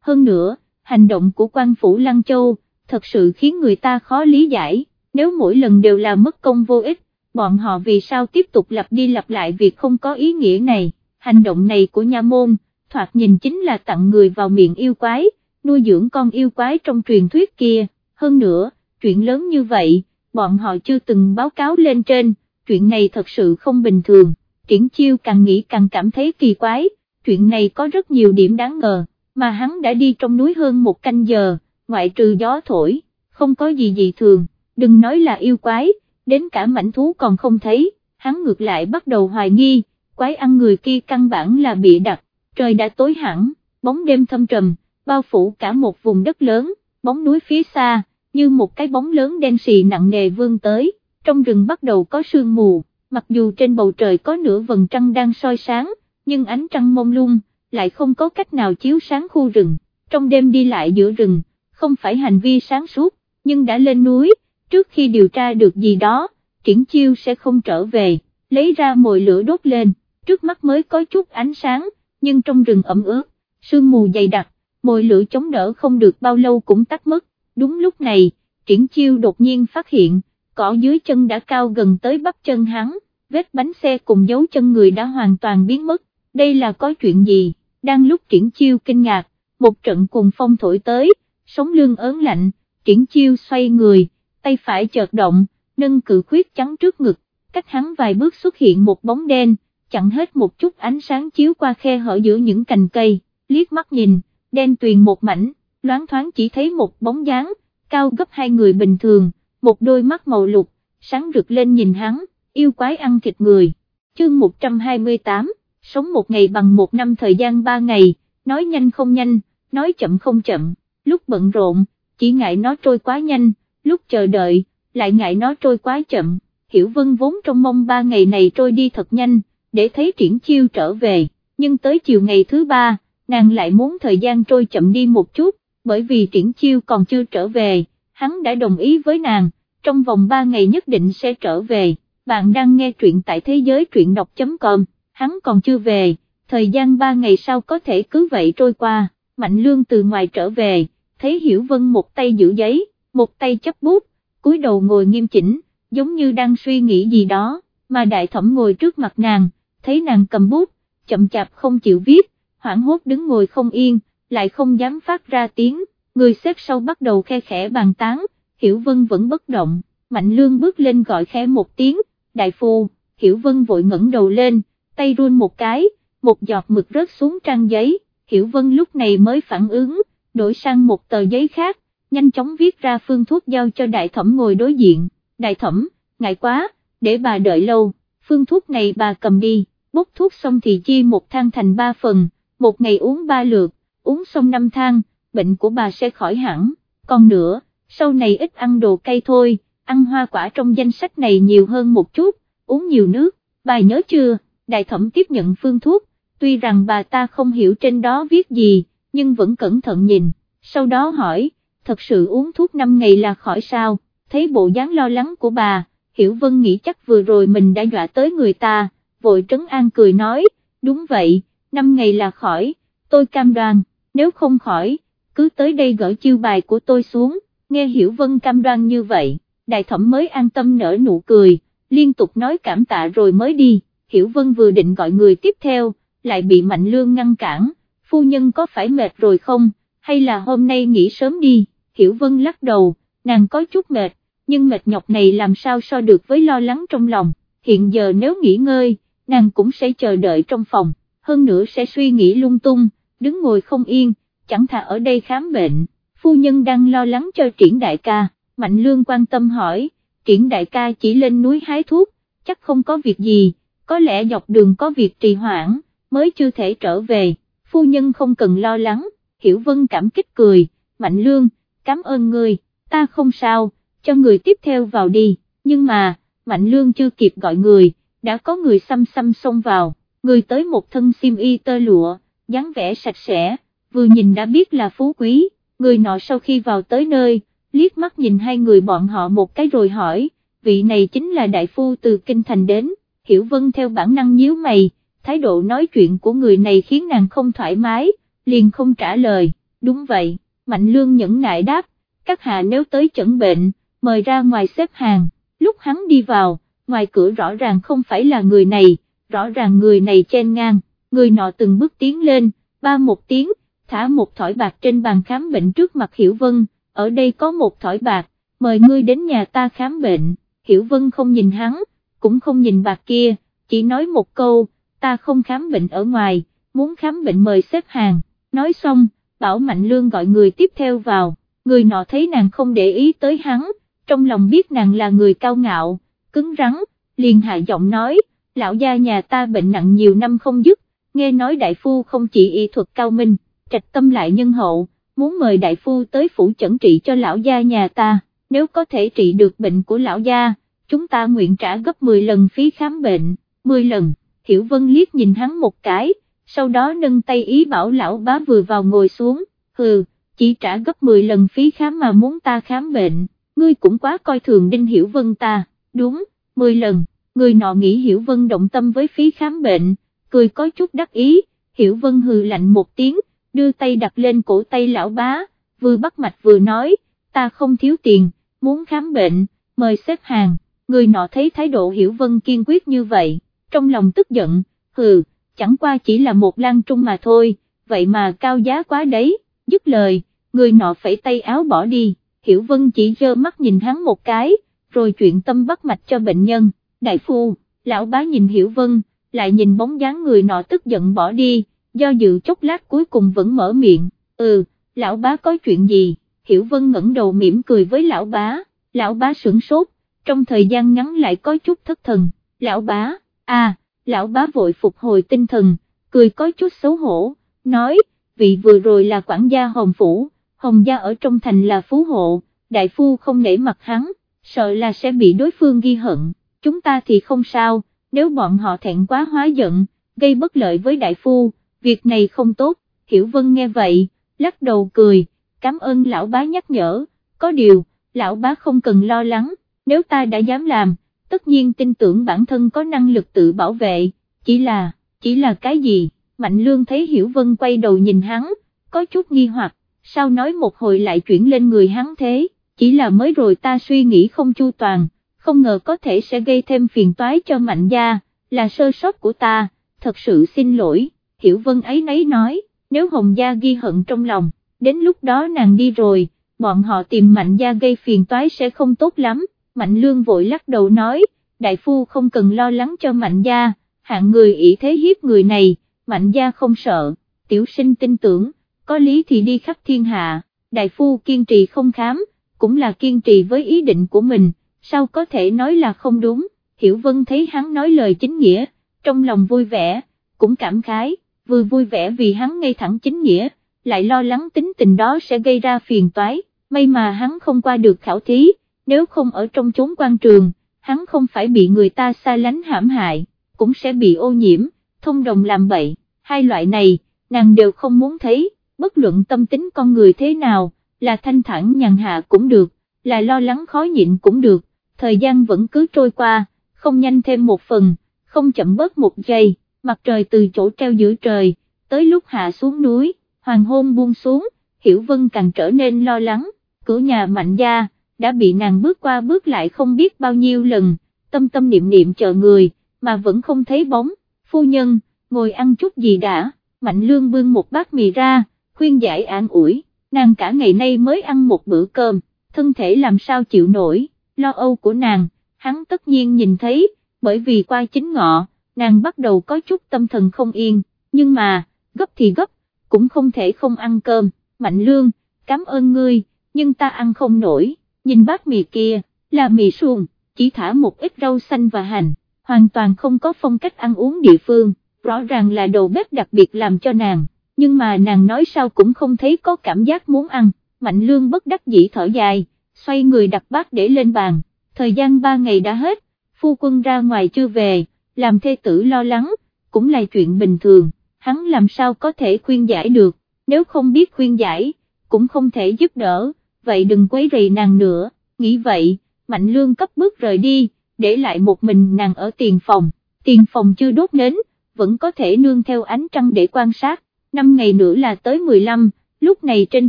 hơn nữa, hành động của quan phủ Lăng Châu, thật sự khiến người ta khó lý giải, nếu mỗi lần đều là mất công vô ích, bọn họ vì sao tiếp tục lặp đi lặp lại việc không có ý nghĩa này, hành động này của nha môn, thoạt nhìn chính là tặng người vào miệng yêu quái, nuôi dưỡng con yêu quái trong truyền thuyết kia, hơn nữa, chuyện lớn như vậy, bọn họ chưa từng báo cáo lên trên, chuyện này thật sự không bình thường, triển chiêu càng nghĩ càng cảm thấy kỳ quái, chuyện này có rất nhiều điểm đáng ngờ, mà hắn đã đi trong núi hơn một canh giờ, ngoại trừ gió thổi, không có gì gì thường, đừng nói là yêu quái, đến cả mảnh thú còn không thấy, hắn ngược lại bắt đầu hoài nghi, quái ăn người kia căn bản là bị đặt, trời đã tối hẳn, bóng đêm thâm trầm, bao phủ cả một vùng đất lớn, bóng núi phía xa, như một cái bóng lớn đen xì nặng nề vươn tới, trong rừng bắt đầu có sương mù, mặc dù trên bầu trời có nửa vầng trăng đang soi sáng, nhưng ánh trăng mông lung, lại không có cách nào chiếu sáng khu rừng, trong đêm đi lại giữa rừng, không phải hành vi sáng suốt, nhưng đã lên núi, trước khi điều tra được gì đó, triển chiêu sẽ không trở về, lấy ra mồi lửa đốt lên, trước mắt mới có chút ánh sáng, nhưng trong rừng ẩm ướt, sương mù dày đặc, mồi lửa chống đỡ không được bao lâu cũng tắt mất, đúng lúc này, triển chiêu đột nhiên phát hiện, cỏ dưới chân đã cao gần tới bắp chân hắn, vết bánh xe cùng dấu chân người đã hoàn toàn biến mất, đây là có chuyện gì, đang lúc triển chiêu kinh ngạc, một trận cùng phong thổi tới, sống lưng ớn lạnh, triển chiêu xoay người, tay phải chợt động, nâng cự khuyết trắng trước ngực, cách hắn vài bước xuất hiện một bóng đen, chặn hết một chút ánh sáng chiếu qua khe hở giữa những cành cây, liếc mắt nhìn, đen tuyền một mảnh, loáng thoáng chỉ thấy một bóng dáng, cao gấp hai người bình thường, một đôi mắt màu lục, sáng rực lên nhìn hắn, yêu quái ăn thịt người. Chương 128, sống một ngày bằng một năm thời gian ba ngày, nói nhanh không nhanh, nói chậm không chậm, lúc bận rộn, chỉ ngại nó trôi quá nhanh, lúc chờ đợi, lại ngại nó trôi quá chậm, Hiểu Vân vốn trong mong ba ngày này trôi đi thật nhanh, để thấy triển chiêu trở về, nhưng tới chiều ngày thứ ba, nàng lại muốn thời gian trôi chậm đi một chút, bởi vì triển chiêu còn chưa trở về, hắn đã đồng ý với nàng, trong vòng 3 ngày nhất định sẽ trở về, bạn đang nghe truyện tại thế giới truyện đọc.com, hắn còn chưa về, thời gian 3 ngày sau có thể cứ vậy trôi qua, Mạnh Lương từ ngoài trở về, thấy Hiểu Vân một tay giữ giấy, một tay chấp bút, cúi đầu ngồi nghiêm chỉnh, giống như đang suy nghĩ gì đó, mà đại thẩm ngồi trước mặt nàng, thấy nàng cầm bút, chậm chạp không chịu viết, hoảng hốt đứng ngồi không yên, lại không dám phát ra tiếng, người xếp sau bắt đầu khe khẽ bàn tán, Hiểu Vân vẫn bất động, Mạnh Lương bước lên gọi khẽ một tiếng, đại phu, Hiểu Vân vội ngẩng đầu lên, tay run một cái, một giọt mực rớt xuống trang giấy, Hiểu Vân lúc này mới phản ứng, đổi sang một tờ giấy khác, nhanh chóng viết ra phương thuốc giao cho đại thẩm ngồi đối diện, đại thẩm, ngại quá, để bà đợi lâu, phương thuốc này bà cầm đi, bốc thuốc xong thì chia một thang thành ba phần, một ngày uống ba lượt, uống xong năm thang, bệnh của bà sẽ khỏi hẳn, còn nữa, sau này ít ăn đồ cay thôi, ăn hoa quả trong danh sách này nhiều hơn một chút, uống nhiều nước, bà nhớ chưa, đại thẩm tiếp nhận phương thuốc, tuy rằng bà ta không hiểu trên đó viết gì, nhưng vẫn cẩn thận nhìn, sau đó hỏi, thật sự uống thuốc 5 ngày là khỏi sao, thấy bộ dáng lo lắng của bà, Hiểu Vân nghĩ chắc vừa rồi mình đã dọa tới người ta, vội trấn an cười nói, đúng vậy, 5 ngày là khỏi, tôi cam đoan, nếu không khỏi, cứ tới đây gỡ chiêu bài của tôi xuống, nghe Hiểu Vân cam đoan như vậy, đại thẩm mới an tâm nở nụ cười, liên tục nói cảm tạ rồi mới đi, Hiểu Vân vừa định gọi người tiếp theo, lại bị Mạnh Lương ngăn cản, phu nhân có phải mệt rồi không, hay là hôm nay nghỉ sớm đi, Hiểu Vân lắc đầu, nàng có chút mệt, nhưng mệt nhọc này làm sao so được với lo lắng trong lòng, hiện giờ nếu nghỉ ngơi, nàng cũng sẽ chờ đợi trong phòng, hơn nữa sẽ suy nghĩ lung tung, đứng ngồi không yên, chẳng thà ở đây khám bệnh, phu nhân đang lo lắng cho triển đại ca, Mạnh Lương quan tâm hỏi, triển đại ca chỉ lên núi hái thuốc, chắc không có việc gì, có lẽ dọc đường có việc trì hoãn, mới chưa thể trở về, phu nhân không cần lo lắng, Hiểu Vân cảm kích cười, Mạnh Lương, cảm ơn người, ta không sao, cho người tiếp theo vào đi, nhưng mà, Mạnh Lương chưa kịp gọi người, đã có người xăm xăm xông vào, người tới một thân xiêm y tơ lụa, dáng vẻ sạch sẽ, vừa nhìn đã biết là phú quý, người nọ sau khi vào tới nơi, liếc mắt nhìn hai người bọn họ một cái rồi hỏi, vị này chính là đại phu từ Kinh Thành đến, Hiểu Vân theo bản năng nhíu mày, thái độ nói chuyện của người này khiến nàng không thoải mái, liền không trả lời, đúng vậy, Mạnh Lương nhẫn nại đáp, các hạ nếu tới chẩn bệnh, mời ra ngoài xếp hàng, lúc hắn đi vào, ngoài cửa rõ ràng không phải là người này, rõ ràng người này chen ngang, người nọ từng bước tiến lên, ba một tiếng, thả một thỏi bạc trên bàn khám bệnh trước mặt Hiểu Vân, ở đây có một thỏi bạc, mời ngươi đến nhà ta khám bệnh, Hiểu Vân không nhìn hắn, cũng không nhìn bạc kia, chỉ nói một câu, ta không khám bệnh ở ngoài, muốn khám bệnh mời xếp hàng, nói xong, Bảo Mạnh Lương gọi người tiếp theo vào, người nọ thấy nàng không để ý tới hắn, trong lòng biết nàng là người cao ngạo, cứng rắn, liền hạ giọng nói, lão gia nhà ta bệnh nặng nhiều năm không dứt, nghe nói đại phu không chỉ y thuật cao minh, trạch tâm lại nhân hậu, muốn mời đại phu tới phủ chẩn trị cho lão gia nhà ta, nếu có thể trị được bệnh của lão gia, chúng ta nguyện trả gấp 10 lần phí khám bệnh, 10 lần, Hiểu Vân liếc nhìn hắn một cái, sau đó nâng tay ý bảo lão bá vừa vào ngồi xuống, hừ, chỉ trả gấp 10 lần phí khám mà muốn ta khám bệnh, ngươi cũng quá coi thường Đinh Hiểu Vân ta, đúng, 10 lần, người nọ nghĩ Hiểu Vân động tâm với phí khám bệnh, cười có chút đắc ý, Hiểu Vân hừ lạnh một tiếng, đưa tay đặt lên cổ tay lão bá, vừa bắt mạch vừa nói, ta không thiếu tiền, muốn khám bệnh, mời xếp hàng, người nọ thấy thái độ Hiểu Vân kiên quyết như vậy, trong lòng tức giận, hừ, chẳng qua chỉ là một lan trung mà thôi, vậy mà cao giá quá đấy, dứt lời, người nọ phẩy tay áo bỏ đi, Hiểu Vân chỉ dơ mắt nhìn hắn một cái, rồi chuyện tâm bắt mạch cho bệnh nhân, đại phu, lão bá nhìn Hiểu Vân, lại nhìn bóng dáng người nọ tức giận bỏ đi, do dự chốc lát cuối cùng vẫn mở miệng, ừ, lão bá có chuyện gì, Hiểu Vân ngẩng đầu mỉm cười với lão bá, lão bá sửng sốt, trong thời gian ngắn lại có chút thất thần, lão bá, à, lão bá vội phục hồi tinh thần, cười có chút xấu hổ, nói, vị vừa rồi là quản gia Hồng Phủ, Hồng gia ở trong thành là phú hộ, đại phu không nể mặt hắn, sợ là sẽ bị đối phương ghi hận, chúng ta thì không sao, nếu bọn họ thẹn quá hóa giận, gây bất lợi với đại phu, việc này không tốt, Hiểu Vân nghe vậy, lắc đầu cười, cảm ơn lão bá nhắc nhở, có điều, lão bá không cần lo lắng, nếu ta đã dám làm, tất nhiên tin tưởng bản thân có năng lực tự bảo vệ, chỉ là, chỉ là cái gì, Mạnh Lương thấy Hiểu Vân quay đầu nhìn hắn, có chút nghi hoặc, sao nói một hồi lại chuyển lên người hắn thế, chỉ là mới rồi ta suy nghĩ không chu toàn, không ngờ có thể sẽ gây thêm phiền toái cho Mạnh gia, là sơ sót của ta, thật sự xin lỗi, Hiểu Vân ấy nấy nói, nếu Hồng gia ghi hận trong lòng, đến lúc đó nàng đi rồi, bọn họ tìm Mạnh gia gây phiền toái sẽ không tốt lắm, Mạnh Lương vội lắc đầu nói, đại phu không cần lo lắng cho Mạnh gia, hạng người ỷ thế hiếp người này, Mạnh gia không sợ, tiểu sinh tin tưởng, có lý thì đi khắp thiên hạ, đại phu kiên trì không khám, cũng là kiên trì với ý định của mình, sao có thể nói là không đúng, Hiểu Vân thấy hắn nói lời chính nghĩa, trong lòng vui vẻ, cũng cảm khái, vừa vui vẻ vì hắn ngay thẳng chính nghĩa, lại lo lắng tính tình đó sẽ gây ra phiền toái, may mà hắn không qua được khảo thí, nếu không ở trong chốn quan trường, hắn không phải bị người ta xa lánh hãm hại, cũng sẽ bị ô nhiễm, thông đồng làm bậy, hai loại này, nàng đều không muốn thấy, bất luận tâm tính con người thế nào, là thanh thản nhàn hạ cũng được, là lo lắng khó nhịn cũng được, thời gian vẫn cứ trôi qua, không nhanh thêm một phần, không chậm bớt một giây, mặt trời từ chỗ treo giữa trời, tới lúc hạ xuống núi, hoàng hôn buông xuống, Hiểu Vân càng trở nên lo lắng, cửa nhà mạnh gia, đã bị nàng bước qua bước lại không biết bao nhiêu lần, tâm tâm niệm niệm chờ người, mà vẫn không thấy bóng, phu nhân, ngồi ăn chút gì đã, mạnh lương bưng một bát mì ra, khuyên giải an ủi, nàng cả ngày nay mới ăn một bữa cơm, thân thể làm sao chịu nổi, lo âu của nàng, hắn tất nhiên nhìn thấy, bởi vì qua chính ngọ, nàng bắt đầu có chút tâm thần không yên, nhưng mà, gấp thì gấp, cũng không thể không ăn cơm, mạnh lương, cảm ơn ngươi, nhưng ta ăn không nổi, nhìn bát mì kia, là mì suông, chỉ thả một ít rau xanh và hành, hoàn toàn không có phong cách ăn uống địa phương, rõ ràng là đầu bếp đặc biệt làm cho nàng nhưng mà nàng nói sao cũng không thấy có cảm giác muốn ăn, Mạnh Lương bất đắc dĩ thở dài, xoay người đặt bát để lên bàn, thời gian ba ngày đã hết, phu quân ra ngoài chưa về, làm thê tử lo lắng, cũng là chuyện bình thường, hắn làm sao có thể khuyên giải được, nếu không biết khuyên giải, cũng không thể giúp đỡ, vậy đừng quấy rầy nàng nữa, nghĩ vậy, Mạnh Lương cấp bước rời đi, để lại một mình nàng ở tiền phòng, tiền phòng chưa đốt nến, vẫn có thể nương theo ánh trăng để quan sát, năm ngày nữa là tới 15, lúc này trên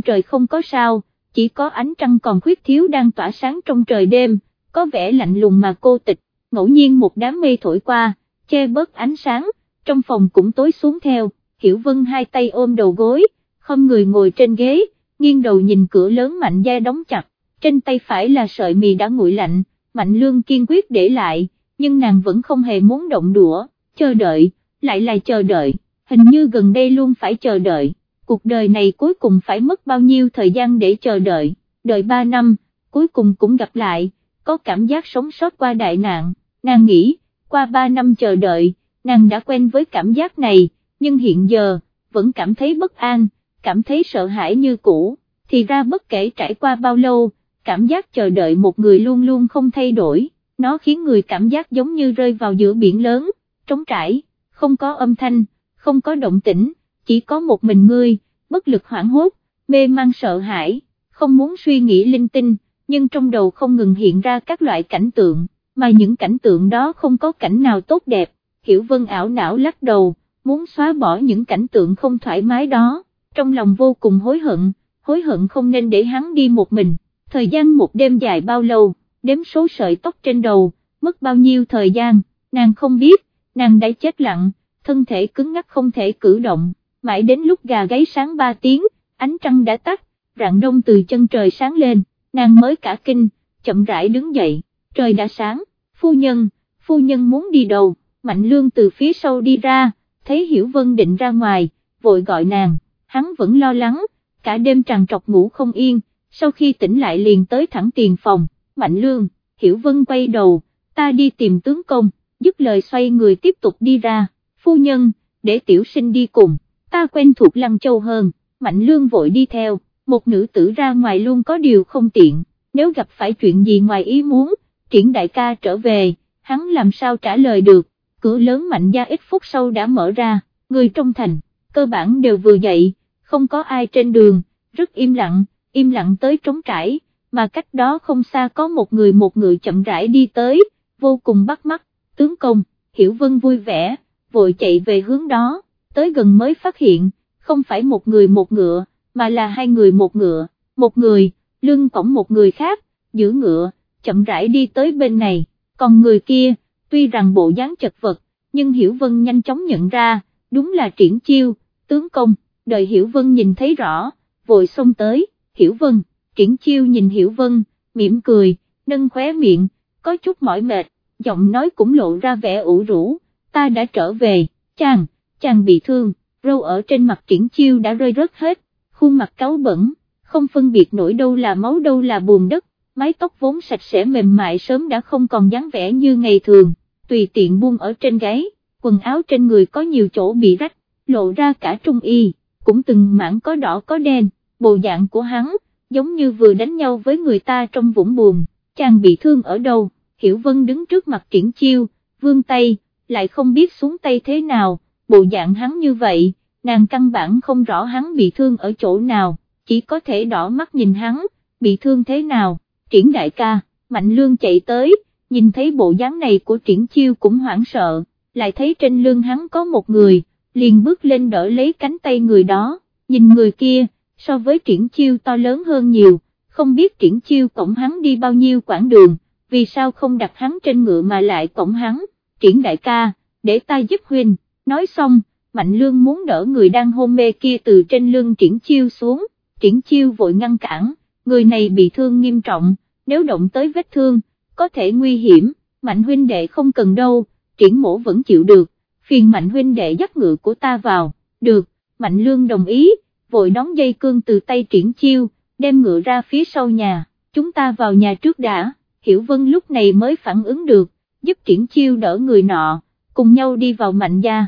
trời không có sao, chỉ có ánh trăng còn khuyết thiếu đang tỏa sáng trong trời đêm, có vẻ lạnh lùng mà cô tịch, ngẫu nhiên một đám mây thổi qua, che bớt ánh sáng, trong phòng cũng tối xuống theo, Hiểu Vân hai tay ôm đầu gối, không người ngồi trên ghế, nghiêng đầu nhìn cửa lớn Mạnh Gia đóng chặt, trên tay phải là sợi mì đã nguội lạnh, Mạnh Lương kiên quyết để lại, nhưng nàng vẫn không hề muốn động đũa, chờ đợi, lại là chờ đợi, hình như gần đây luôn phải chờ đợi, cuộc đời này cuối cùng phải mất bao nhiêu thời gian để chờ đợi, đợi ba năm, cuối cùng cũng gặp lại, có cảm giác sống sót qua đại nạn, nàng nghĩ, qua ba năm chờ đợi, nàng đã quen với cảm giác này, nhưng hiện giờ, vẫn cảm thấy bất an, cảm thấy sợ hãi như cũ, thì ra bất kể trải qua bao lâu, cảm giác chờ đợi một người luôn luôn không thay đổi, nó khiến người cảm giác giống như rơi vào giữa biển lớn, trống trải, không có âm thanh, không có động tĩnh, chỉ có một mình ngươi, bất lực hoảng hốt, mê mang sợ hãi, không muốn suy nghĩ linh tinh, nhưng trong đầu không ngừng hiện ra các loại cảnh tượng, mà những cảnh tượng đó không có cảnh nào tốt đẹp, Hiểu Vân ảo não lắc đầu, muốn xóa bỏ những cảnh tượng không thoải mái đó, trong lòng vô cùng hối hận, hối hận không nên để hắn đi một mình, thời gian một đêm dài bao lâu, đếm số sợi tóc trên đầu, mất bao nhiêu thời gian, nàng không biết, nàng đã chết lặng, thân thể cứng ngắc không thể cử động, mãi đến lúc gà gáy sáng 3 tiếng, ánh trăng đã tắt, rạng đông từ chân trời sáng lên, nàng mới cả kinh, chậm rãi đứng dậy, trời đã sáng, phu nhân, phu nhân muốn đi đâu, Mạnh Lương từ phía sau đi ra, thấy Hiểu Vân định ra ngoài, vội gọi nàng, hắn vẫn lo lắng, cả đêm tràn trọc ngủ không yên, sau khi tỉnh lại liền tới thẳng tiền phòng, Mạnh Lương, Hiểu Vân quay đầu, ta đi tìm tướng công, dứt lời xoay người tiếp tục đi ra, phu nhân, để tiểu sinh đi cùng, ta quen thuộc Lăng Châu hơn, Mạnh Lương vội đi theo, một nữ tử ra ngoài luôn có điều không tiện, nếu gặp phải chuyện gì ngoài ý muốn, triển đại ca trở về, hắn làm sao trả lời được, cửa lớn mạnh gia ít phút sau đã mở ra, người trong thành, cơ bản đều vừa dậy, không có ai trên đường, rất im lặng, im lặng tới trống trải, mà cách đó không xa có một người một người chậm rãi đi tới, vô cùng bắt mắt, tướng công, Hiểu Vân vui vẻ, vội chạy về hướng đó, tới gần mới phát hiện, không phải một người một ngựa, mà là hai người một ngựa, một người, lưng cổng một người khác, giữ ngựa, chậm rãi đi tới bên này, còn người kia, tuy rằng bộ dáng chật vật, nhưng Hiểu Vân nhanh chóng nhận ra, đúng là triển chiêu, tướng công, đợi Hiểu Vân nhìn thấy rõ, vội xông tới, Hiểu Vân, triển chiêu nhìn Hiểu Vân, mỉm cười, nâng khóe miệng, có chút mỏi mệt, giọng nói cũng lộ ra vẻ ủ rũ, ta đã trở về, chàng, chàng bị thương, râu ở trên mặt triển chiêu đã rơi rớt hết, khuôn mặt cáu bẩn, không phân biệt nổi đâu là máu đâu là buồn đất, mái tóc vốn sạch sẽ mềm mại sớm đã không còn dáng vẻ như ngày thường, tùy tiện buông ở trên gáy, quần áo trên người có nhiều chỗ bị rách, lộ ra cả trung y, cũng từng mảng có đỏ có đen, bộ dạng của hắn, giống như vừa đánh nhau với người ta trong vũng buồn, chàng bị thương ở đâu, Hiểu Vân đứng trước mặt triển chiêu, vương tay, lại không biết xuống tay thế nào, bộ dạng hắn như vậy, nàng căn bản không rõ hắn bị thương ở chỗ nào, chỉ có thể đỏ mắt nhìn hắn, bị thương thế nào, triển đại ca, mạnh lương chạy tới, nhìn thấy bộ dáng này của triển chiêu cũng hoảng sợ, lại thấy trên lưng hắn có một người, liền bước lên đỡ lấy cánh tay người đó, nhìn người kia, so với triển chiêu to lớn hơn nhiều, không biết triển chiêu cổng hắn đi bao nhiêu quãng đường, vì sao không đặt hắn trên ngựa mà lại cổng hắn, triển đại ca, để ta giúp huynh, nói xong, Mạnh Lương muốn đỡ người đang hôn mê kia từ trên lưng triển chiêu xuống, triển chiêu vội ngăn cản, người này bị thương nghiêm trọng, nếu động tới vết thương, có thể nguy hiểm, Mạnh huynh đệ không cần đâu, triển mổ vẫn chịu được, phiền Mạnh huynh đệ dắt ngựa của ta vào, được, Mạnh Lương đồng ý, vội đón dây cương từ tay triển chiêu, đem ngựa ra phía sau nhà, chúng ta vào nhà trước đã, Hiểu Vân lúc này mới phản ứng được, giúp triển chiêu đỡ người nọ, cùng nhau đi vào Mạnh gia.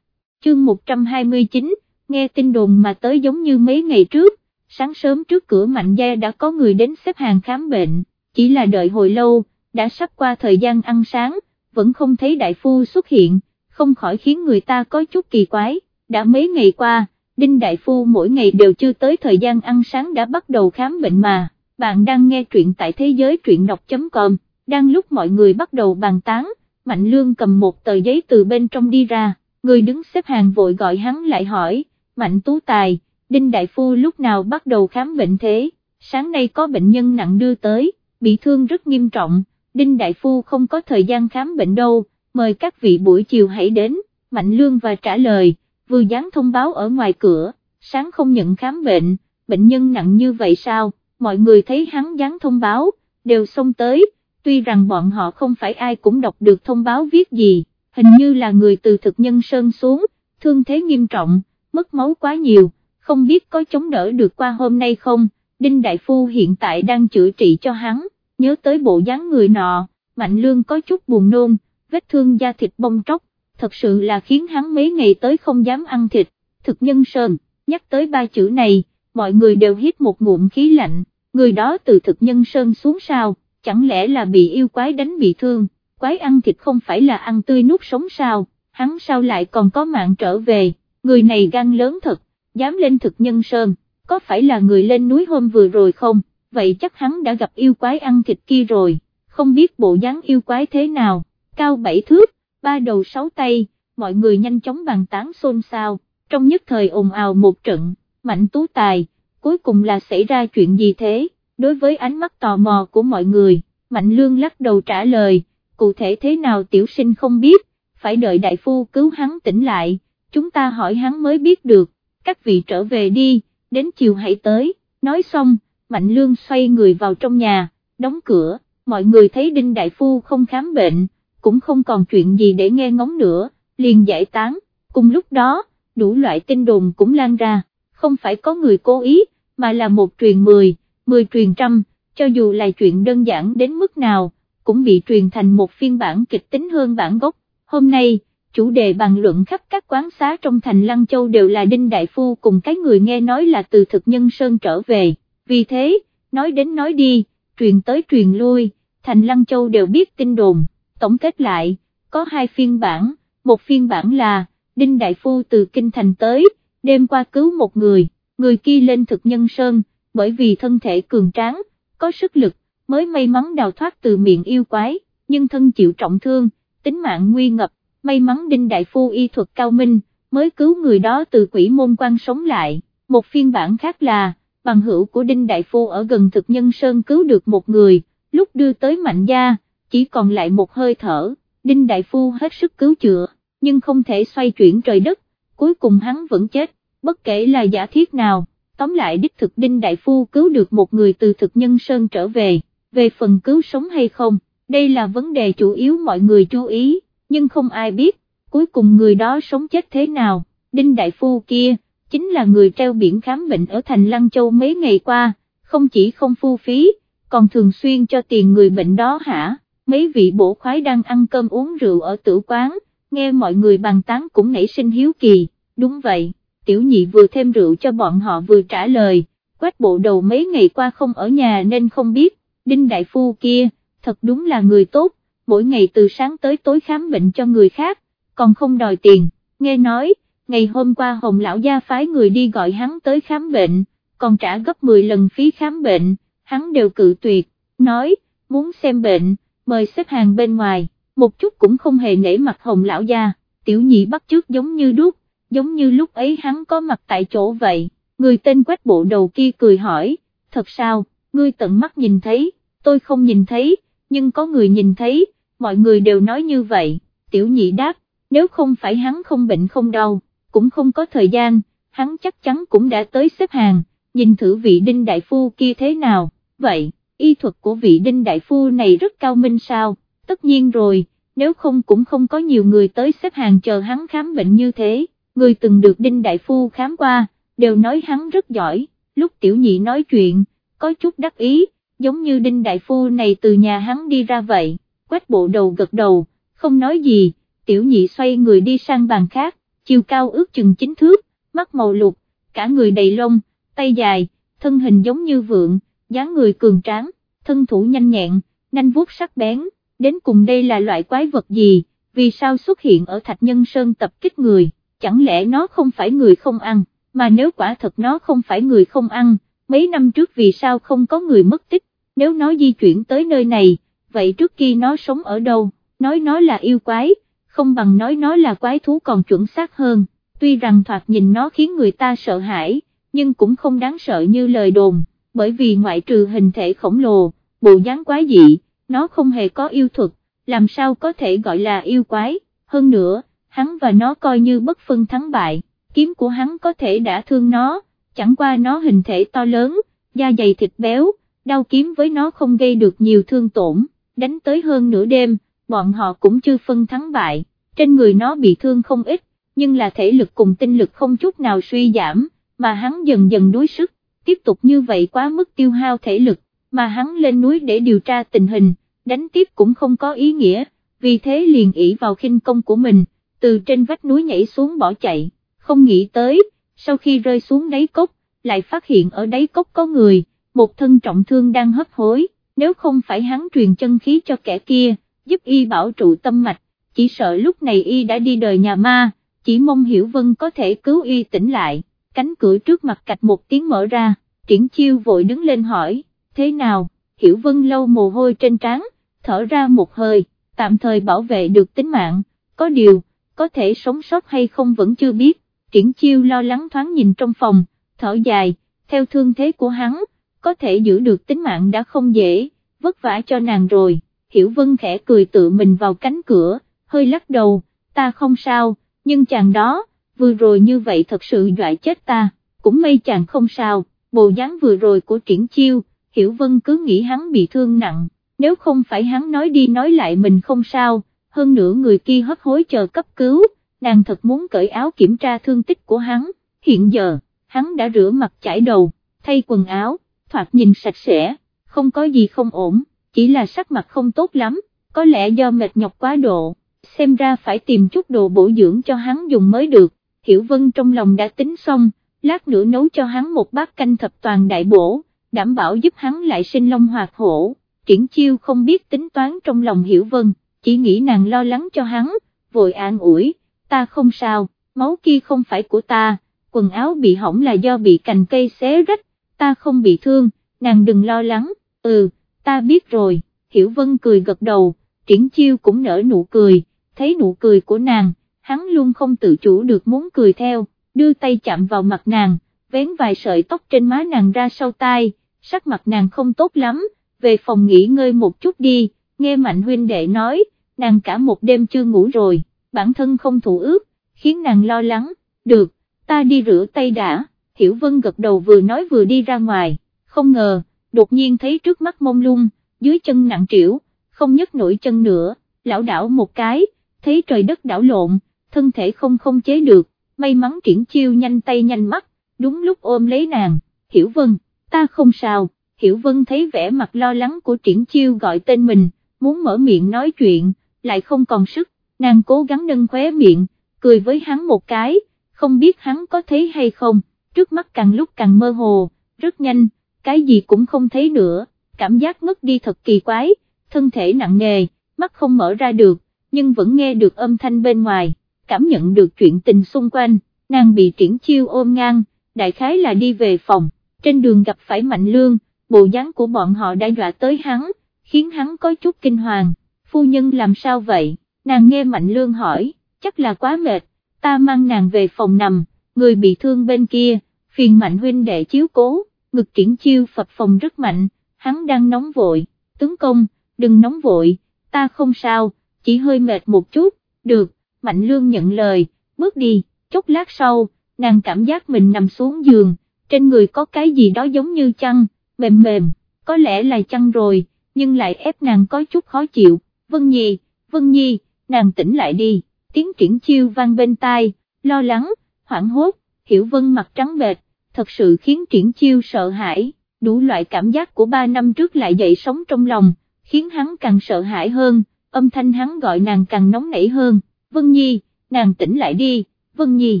Chương 129, nghe tin đồn mà tới giống như mấy ngày trước, sáng sớm trước cửa mạnh gia đã có người đến xếp hàng khám bệnh, chỉ là đợi hồi lâu, đã sắp qua thời gian ăn sáng, vẫn không thấy đại phu xuất hiện, không khỏi khiến người ta có chút kỳ quái, đã mấy ngày qua, Đinh Đại Phu mỗi ngày đều chưa tới thời gian ăn sáng đã bắt đầu khám bệnh mà, bạn đang nghe truyện tại thế giới truyện đọc.com, đang lúc mọi người bắt đầu bàn tán, Mạnh Lương cầm một tờ giấy từ bên trong đi ra người đứng xếp hàng vội gọi hắn lại hỏi, Mạnh Tú Tài, Đinh Đại Phu lúc nào bắt đầu khám bệnh thế, sáng nay có bệnh nhân nặng đưa tới, bị thương rất nghiêm trọng, Đinh Đại Phu không có thời gian khám bệnh đâu, mời các vị buổi chiều hãy đến, Mạnh Lương và trả lời, vừa dán thông báo ở ngoài cửa, sáng không nhận khám bệnh, bệnh nhân nặng như vậy sao, mọi người thấy hắn dán thông báo, đều xông tới, tuy rằng bọn họ không phải ai cũng đọc được thông báo viết gì, hình như là người từ thực nhân sơn xuống, thương thế nghiêm trọng, mất máu quá nhiều, không biết có chống đỡ được qua hôm nay không, Đinh Đại Phu hiện tại đang chữa trị cho hắn, nhớ tới bộ dáng người nọ, Mạnh Lương có chút buồn nôn, vết thương da thịt bong tróc, thật sự là khiến hắn mấy ngày tới không dám ăn thịt, thực nhân sơn, nhắc tới ba chữ này, mọi người đều hít một ngụm khí lạnh, người đó từ thực nhân sơn xuống sao, chẳng lẽ là bị yêu quái đánh bị thương, quái ăn thịt không phải là ăn tươi nuốt sống sao, hắn sao lại còn có mạng trở về, người này gan lớn thật, dám lên thực nhân sơn, có phải là người lên núi hôm vừa rồi không, vậy chắc hắn đã gặp yêu quái ăn thịt kia rồi, không biết bộ dáng yêu quái thế nào, cao bảy thước, ba đầu sáu tay, mọi người nhanh chóng bàn tán xôn xao, trong nhất thời ồn ào một trận, mạnh tú tài, cuối cùng là xảy ra chuyện gì thế, đối với ánh mắt tò mò của mọi người, mạnh lương lắc đầu trả lời, cụ thể thế nào tiểu sinh không biết, phải đợi đại phu cứu hắn tỉnh lại, chúng ta hỏi hắn mới biết được, các vị trở về đi, đến chiều hãy tới, nói xong, mạnh lương xoay người vào trong nhà, đóng cửa, mọi người thấy đinh đại phu không khám bệnh, cũng không còn chuyện gì để nghe ngóng nữa, liền giải tán, cùng lúc đó, đủ loại tin đồn cũng lan ra, không phải có người cố ý, mà là một truyền mười, mười truyền trăm, cho dù là chuyện đơn giản đến mức nào, cũng bị truyền thành một phiên bản kịch tính hơn bản gốc, hôm nay, chủ đề bàn luận khắp các quán xá trong thành Lăng Châu đều là Đinh Đại Phu cùng cái người nghe nói là từ thực nhân Sơn trở về, vì thế, nói đến nói đi, truyền tới truyền lui, thành Lăng Châu đều biết tin đồn. Tổng kết lại, có hai phiên bản, một phiên bản là, Đinh Đại Phu từ Kinh Thành tới, đêm qua cứu một người, người kia lên thực nhân sơn, bởi vì thân thể cường tráng, có sức lực, mới may mắn đào thoát từ miệng yêu quái, nhưng thân chịu trọng thương, tính mạng nguy ngập, may mắn Đinh Đại Phu y thuật cao minh, mới cứu người đó từ quỷ môn quan sống lại, một phiên bản khác là, bằng hữu của Đinh Đại Phu ở gần thực nhân sơn cứu được một người, lúc đưa tới mạnh gia, chỉ còn lại một hơi thở, Đinh Đại Phu hết sức cứu chữa, nhưng không thể xoay chuyển trời đất, cuối cùng hắn vẫn chết, bất kể là giả thiết nào, tóm lại đích thực Đinh Đại Phu cứu được một người từ thực nhân sơn trở về, về phần cứu sống hay không, đây là vấn đề chủ yếu mọi người chú ý, nhưng không ai biết, cuối cùng người đó sống chết thế nào, Đinh Đại Phu kia, chính là người treo biển khám bệnh ở thành Lăng Châu mấy ngày qua, không chỉ không phu phí, còn thường xuyên cho tiền người bệnh đó hả? mấy vị bổ khoái đang ăn cơm uống rượu ở tử quán, nghe mọi người bàn tán cũng nảy sinh hiếu kỳ, đúng vậy, tiểu nhị vừa thêm rượu cho bọn họ vừa trả lời, quách bộ đầu mấy ngày qua không ở nhà nên không biết, đinh đại phu kia, thật đúng là người tốt, mỗi ngày từ sáng tới tối khám bệnh cho người khác, còn không đòi tiền, nghe nói, ngày hôm qua hồng lão gia phái người đi gọi hắn tới khám bệnh, còn trả gấp 10 lần phí khám bệnh, hắn đều cự tuyệt, nói, muốn xem bệnh mời xếp hàng bên ngoài, một chút cũng không hề nể mặt hồng lão gia, tiểu nhị bắt trước giống như đúc, giống như lúc ấy hắn có mặt tại chỗ vậy, người tên quách bộ đầu kia cười hỏi, thật sao, ngươi tận mắt nhìn thấy, tôi không nhìn thấy, nhưng có người nhìn thấy, mọi người đều nói như vậy, tiểu nhị đáp, nếu không phải hắn không bệnh không đau, cũng không có thời gian, hắn chắc chắn cũng đã tới xếp hàng, nhìn thử vị đinh đại phu kia thế nào, vậy y thuật của vị đinh đại phu này rất cao minh sao, tất nhiên rồi, nếu không cũng không có nhiều người tới xếp hàng chờ hắn khám bệnh như thế, người từng được đinh đại phu khám qua, đều nói hắn rất giỏi, lúc tiểu nhị nói chuyện, có chút đắc ý, giống như đinh đại phu này từ nhà hắn đi ra vậy, quét bộ đầu gật đầu, không nói gì, tiểu nhị xoay người đi sang bàn khác, chiều cao ước chừng chính thước, mắt màu lục, cả người đầy lông, tay dài, thân hình giống như vượng, dáng người cường tráng, thân thủ nhanh nhẹn, nanh vuốt sắc bén, đến cùng đây là loại quái vật gì, vì sao xuất hiện ở Thạch Nhân Sơn tập kích người, chẳng lẽ nó không phải người không ăn, mà nếu quả thật nó không phải người không ăn, mấy năm trước vì sao không có người mất tích, nếu nó di chuyển tới nơi này, vậy trước khi nó sống ở đâu, nói nó là yêu quái, không bằng nói nó là quái thú còn chuẩn xác hơn, tuy rằng thoạt nhìn nó khiến người ta sợ hãi, nhưng cũng không đáng sợ như lời đồn bởi vì ngoại trừ hình thể khổng lồ, bộ dáng quái dị, nó không hề có yêu thuật, làm sao có thể gọi là yêu quái, hơn nữa, hắn và nó coi như bất phân thắng bại, kiếm của hắn có thể đã thương nó, chẳng qua nó hình thể to lớn, da dày thịt béo, đau kiếm với nó không gây được nhiều thương tổn, đánh tới hơn nửa đêm, bọn họ cũng chưa phân thắng bại, trên người nó bị thương không ít, nhưng là thể lực cùng tinh lực không chút nào suy giảm, mà hắn dần dần đuối sức, tiếp tục như vậy quá mức tiêu hao thể lực, mà hắn lên núi để điều tra tình hình, đánh tiếp cũng không có ý nghĩa, vì thế liền ỷ vào khinh công của mình, từ trên vách núi nhảy xuống bỏ chạy, không nghĩ tới, sau khi rơi xuống đáy cốc, lại phát hiện ở đáy cốc có người, một thân trọng thương đang hấp hối, nếu không phải hắn truyền chân khí cho kẻ kia, giúp y bảo trụ tâm mạch, chỉ sợ lúc này y đã đi đời nhà ma, chỉ mong Hiểu Vân có thể cứu y tỉnh lại, cánh cửa trước mặt cạch một tiếng mở ra, triển chiêu vội đứng lên hỏi, thế nào, Hiểu Vân lâu mồ hôi trên trán, thở ra một hơi, tạm thời bảo vệ được tính mạng, có điều, có thể sống sót hay không vẫn chưa biết, triển chiêu lo lắng thoáng nhìn trong phòng, thở dài, theo thương thế của hắn, có thể giữ được tính mạng đã không dễ, vất vả cho nàng rồi, Hiểu Vân khẽ cười tự mình vào cánh cửa, hơi lắc đầu, ta không sao, nhưng chàng đó, vừa rồi như vậy thật sự dọa chết ta, cũng may chàng không sao, bộ dáng vừa rồi của triển chiêu, Hiểu Vân cứ nghĩ hắn bị thương nặng, nếu không phải hắn nói đi nói lại mình không sao, hơn nữa người kia hấp hối chờ cấp cứu, nàng thật muốn cởi áo kiểm tra thương tích của hắn, hiện giờ, hắn đã rửa mặt chải đầu, thay quần áo, thoạt nhìn sạch sẽ, không có gì không ổn, chỉ là sắc mặt không tốt lắm, có lẽ do mệt nhọc quá độ, xem ra phải tìm chút đồ bổ dưỡng cho hắn dùng mới được, Hiểu Vân trong lòng đã tính xong, lát nữa nấu cho hắn một bát canh thập toàn đại bổ, đảm bảo giúp hắn lại sinh long hoạt hổ, triển chiêu không biết tính toán trong lòng Hiểu Vân, chỉ nghĩ nàng lo lắng cho hắn, vội an ủi, ta không sao, máu kia không phải của ta, quần áo bị hỏng là do bị cành cây xé rách, ta không bị thương, nàng đừng lo lắng, ừ, ta biết rồi, Hiểu Vân cười gật đầu, triển chiêu cũng nở nụ cười, thấy nụ cười của nàng, hắn luôn không tự chủ được muốn cười theo, đưa tay chạm vào mặt nàng, vén vài sợi tóc trên má nàng ra sau tai, sắc mặt nàng không tốt lắm, về phòng nghỉ ngơi một chút đi, nghe Mạnh huynh đệ nói, nàng cả một đêm chưa ngủ rồi, bản thân không thủ ước, khiến nàng lo lắng, được, ta đi rửa tay đã, Hiểu Vân gật đầu vừa nói vừa đi ra ngoài, không ngờ, đột nhiên thấy trước mắt mông lung, dưới chân nặng trĩu, không nhấc nổi chân nữa, lão đảo một cái, thấy trời đất đảo lộn, thân thể không không chế được, may mắn triển chiêu nhanh tay nhanh mắt, đúng lúc ôm lấy nàng, Hiểu Vân, ta không sao, Hiểu Vân thấy vẻ mặt lo lắng của triển chiêu gọi tên mình, muốn mở miệng nói chuyện, lại không còn sức, nàng cố gắng nâng khóe miệng, cười với hắn một cái, không biết hắn có thấy hay không, trước mắt càng lúc càng mơ hồ, rất nhanh, cái gì cũng không thấy nữa, cảm giác ngất đi thật kỳ quái, thân thể nặng nề, mắt không mở ra được, nhưng vẫn nghe được âm thanh bên ngoài, cảm nhận được chuyện tình xung quanh, nàng bị triển chiêu ôm ngang, đại khái là đi về phòng, trên đường gặp phải Mạnh Lương, bộ dáng của bọn họ đã dọa tới hắn, khiến hắn có chút kinh hoàng, phu nhân làm sao vậy, nàng nghe Mạnh Lương hỏi, chắc là quá mệt, ta mang nàng về phòng nằm, người bị thương bên kia, phiền Mạnh huynh đệ chiếu cố, ngực triển chiêu phập phòng rất mạnh, hắn đang nóng vội, tướng công, đừng nóng vội, ta không sao, chỉ hơi mệt một chút, được, Mạnh Lương nhận lời, bước đi, chốc lát sau, nàng cảm giác mình nằm xuống giường, trên người có cái gì đó giống như chăn, mềm mềm, có lẽ là chăn rồi, nhưng lại ép nàng có chút khó chịu, Vân Nhi, Vân Nhi, nàng tỉnh lại đi, tiếng triển chiêu vang bên tai, lo lắng, hoảng hốt, hiểu Vân mặt trắng bệch, thật sự khiến triển chiêu sợ hãi, đủ loại cảm giác của ba năm trước lại dậy sống trong lòng, khiến hắn càng sợ hãi hơn, âm thanh hắn gọi nàng càng nóng nảy hơn, Vân Nhi, nàng tỉnh lại đi, Vân Nhi,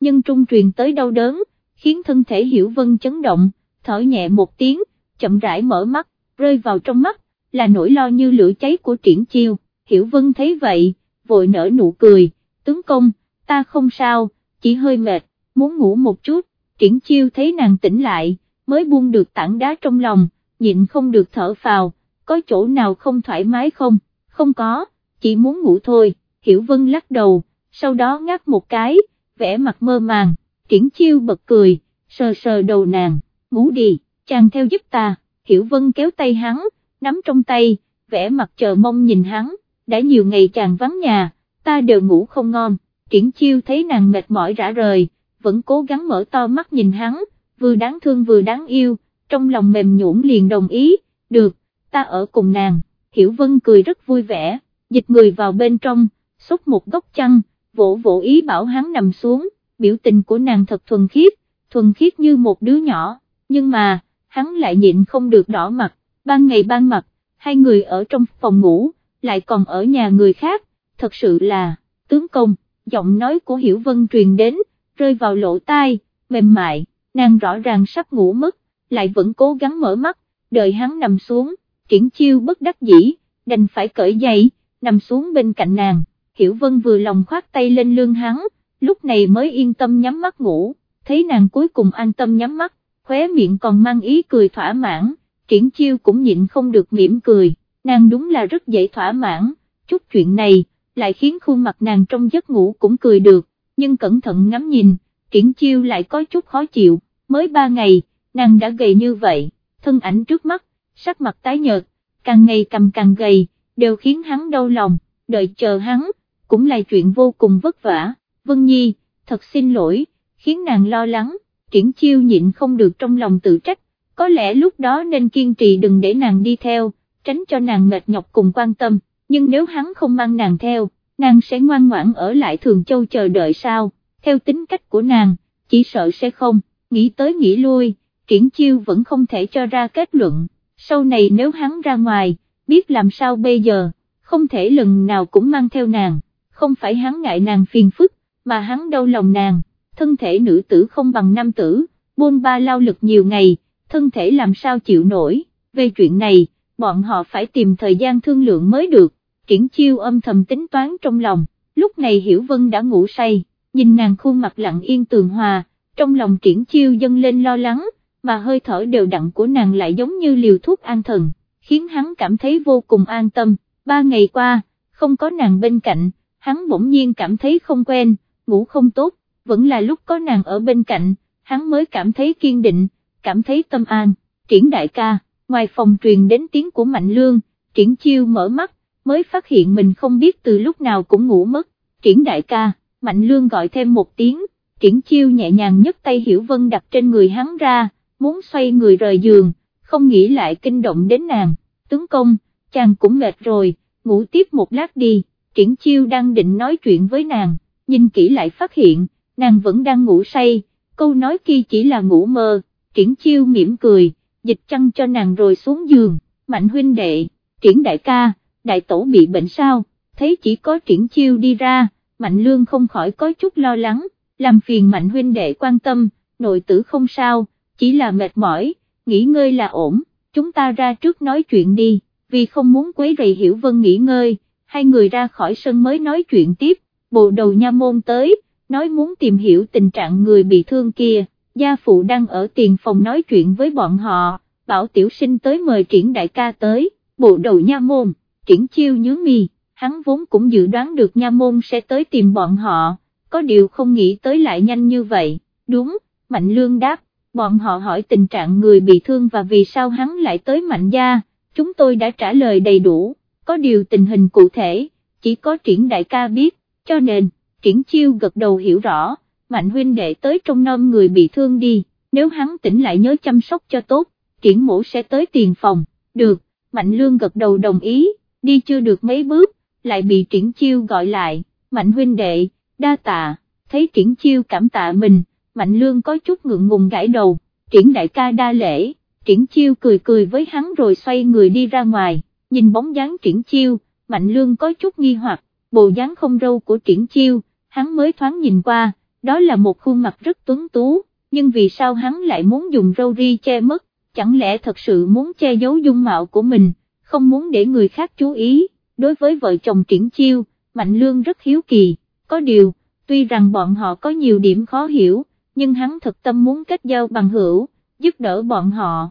nhân trung truyền tới đau đớn, khiến thân thể hiểu Vân chấn động, thở nhẹ một tiếng, chậm rãi mở mắt, rơi vào trong mắt, là nỗi lo như lửa cháy của triển chiêu, hiểu Vân thấy vậy, vội nở nụ cười, tướng công, ta không sao, chỉ hơi mệt, muốn ngủ một chút, triển chiêu thấy nàng tỉnh lại, mới buông được tảng đá trong lòng, nhịn không được thở phào, có chỗ nào không thoải mái không, không có, chỉ muốn ngủ thôi, Hiểu Vân lắc đầu, sau đó ngáp một cái, vẽ mặt mơ màng, triển chiêu bật cười, sờ sờ đầu nàng, ngủ đi, chàng theo giúp ta, Hiểu Vân kéo tay hắn, nắm trong tay, vẻ mặt chờ mong nhìn hắn, đã nhiều ngày chàng vắng nhà, ta đều ngủ không ngon, triển chiêu thấy nàng mệt mỏi rã rời, vẫn cố gắng mở to mắt nhìn hắn, vừa đáng thương vừa đáng yêu, trong lòng mềm nhũn liền đồng ý, được, ta ở cùng nàng, Hiểu Vân cười rất vui vẻ, dịch người vào bên trong, xúc một góc chăn, vỗ vỗ ý bảo hắn nằm xuống, biểu tình của nàng thật thuần khiết, thuần khiết như một đứa nhỏ, nhưng mà, hắn lại nhịn không được đỏ mặt, ban ngày ban mặt, hai người ở trong phòng ngủ, lại còn ở nhà người khác, thật sự là, tướng công, giọng nói của Hiểu Vân truyền đến, rơi vào lỗ tai, mềm mại, nàng rõ ràng sắp ngủ mất, lại vẫn cố gắng mở mắt, đợi hắn nằm xuống, triển chiêu bất đắc dĩ, đành phải cởi giày, nằm xuống bên cạnh nàng, Hiểu Vân vừa lòng khoát tay lên lưng hắn, lúc này mới yên tâm nhắm mắt ngủ, thấy nàng cuối cùng an tâm nhắm mắt, khóe miệng còn mang ý cười thỏa mãn, triển chiêu cũng nhịn không được mỉm cười, nàng đúng là rất dễ thỏa mãn, chút chuyện này, lại khiến khuôn mặt nàng trong giấc ngủ cũng cười được, nhưng cẩn thận ngắm nhìn, triển chiêu lại có chút khó chịu, mới ba ngày, nàng đã gầy như vậy, thân ảnh trước mắt, sắc mặt tái nhợt, càng ngày cầm càng gầy, đều khiến hắn đau lòng, đợi chờ hắn, cũng là chuyện vô cùng vất vả, Vân Nhi, thật xin lỗi, khiến nàng lo lắng, triển chiêu nhịn không được trong lòng tự trách, có lẽ lúc đó nên kiên trì đừng để nàng đi theo, tránh cho nàng mệt nhọc cùng quan tâm, nhưng nếu hắn không mang nàng theo, nàng sẽ ngoan ngoãn ở lại Thường Châu chờ đợi sao, theo tính cách của nàng, chỉ sợ sẽ không, nghĩ tới nghĩ lui, triển chiêu vẫn không thể cho ra kết luận, sau này nếu hắn ra ngoài, biết làm sao bây giờ, không thể lần nào cũng mang theo nàng, không phải hắn ngại nàng phiền phức, mà hắn đau lòng nàng, thân thể nữ tử không bằng nam tử, buôn ba lao lực nhiều ngày, thân thể làm sao chịu nổi, về chuyện này, bọn họ phải tìm thời gian thương lượng mới được, triển chiêu âm thầm tính toán trong lòng, lúc này Hiểu Vân đã ngủ say, nhìn nàng khuôn mặt lặng yên tường hòa, trong lòng triển chiêu dâng lên lo lắng, mà hơi thở đều đặn của nàng lại giống như liều thuốc an thần, khiến hắn cảm thấy vô cùng an tâm, ba ngày qua, không có nàng bên cạnh, hắn bỗng nhiên cảm thấy không quen, ngủ không tốt, vẫn là lúc có nàng ở bên cạnh, hắn mới cảm thấy kiên định, cảm thấy tâm an, triển đại ca, ngoài phòng truyền đến tiếng của Mạnh Lương, triển chiêu mở mắt, mới phát hiện mình không biết từ lúc nào cũng ngủ mất, triển đại ca, Mạnh Lương gọi thêm một tiếng, triển chiêu nhẹ nhàng nhấc tay Hiểu Vân đặt trên người hắn ra, muốn xoay người rời giường, không nghĩ lại kinh động đến nàng, tướng công, chàng cũng mệt rồi, ngủ tiếp một lát đi, triển chiêu đang định nói chuyện với nàng, nhìn kỹ lại phát hiện, nàng vẫn đang ngủ say, câu nói kia chỉ là ngủ mơ, triển chiêu mỉm cười, dịch chăn cho nàng rồi xuống giường, mạnh huynh đệ, triển đại ca, đại tổ bị bệnh sao, thấy chỉ có triển chiêu đi ra, mạnh lương không khỏi có chút lo lắng, làm phiền mạnh huynh đệ quan tâm, nội tử không sao, chỉ là mệt mỏi, nghỉ ngơi là ổn, chúng ta ra trước nói chuyện đi, vì không muốn quấy rầy Hiểu Vân nghỉ ngơi, hai người ra khỏi sân mới nói chuyện tiếp, bộ đầu nha môn tới, nói muốn tìm hiểu tình trạng người bị thương kia, gia phụ đang ở tiền phòng nói chuyện với bọn họ, bảo tiểu sinh tới mời triển đại ca tới, bộ đầu nha môn, triển chiêu nhớ mi, hắn vốn cũng dự đoán được nha môn sẽ tới tìm bọn họ, có điều không nghĩ tới lại nhanh như vậy, đúng, Mạnh Lương đáp, bọn họ hỏi tình trạng người bị thương và vì sao hắn lại tới Mạnh gia, chúng tôi đã trả lời đầy đủ, có điều tình hình cụ thể, chỉ có triển đại ca biết, cho nên, triển chiêu gật đầu hiểu rõ, mạnh huynh đệ tới trong năm người bị thương đi, nếu hắn tỉnh lại nhớ chăm sóc cho tốt, triển mũ sẽ tới tiền phòng, được, mạnh lương gật đầu đồng ý, đi chưa được mấy bước, lại bị triển chiêu gọi lại, mạnh huynh đệ, đa tạ, thấy triển chiêu cảm tạ mình, mạnh lương có chút ngượng ngùng gãi đầu, triển đại ca đa lễ, triển chiêu cười cười với hắn rồi xoay người đi ra ngoài, nhìn bóng dáng triển chiêu, mạnh lương có chút nghi hoặc, bộ dáng không râu của triển chiêu, hắn mới thoáng nhìn qua, đó là một khuôn mặt rất tuấn tú, nhưng vì sao hắn lại muốn dùng râu ri che mất, chẳng lẽ thật sự muốn che giấu dung mạo của mình, không muốn để người khác chú ý, đối với vợ chồng triển chiêu, Mạnh Lương rất hiếu kỳ, có điều, tuy rằng bọn họ có nhiều điểm khó hiểu, nhưng hắn thật tâm muốn kết giao bằng hữu, giúp đỡ bọn họ.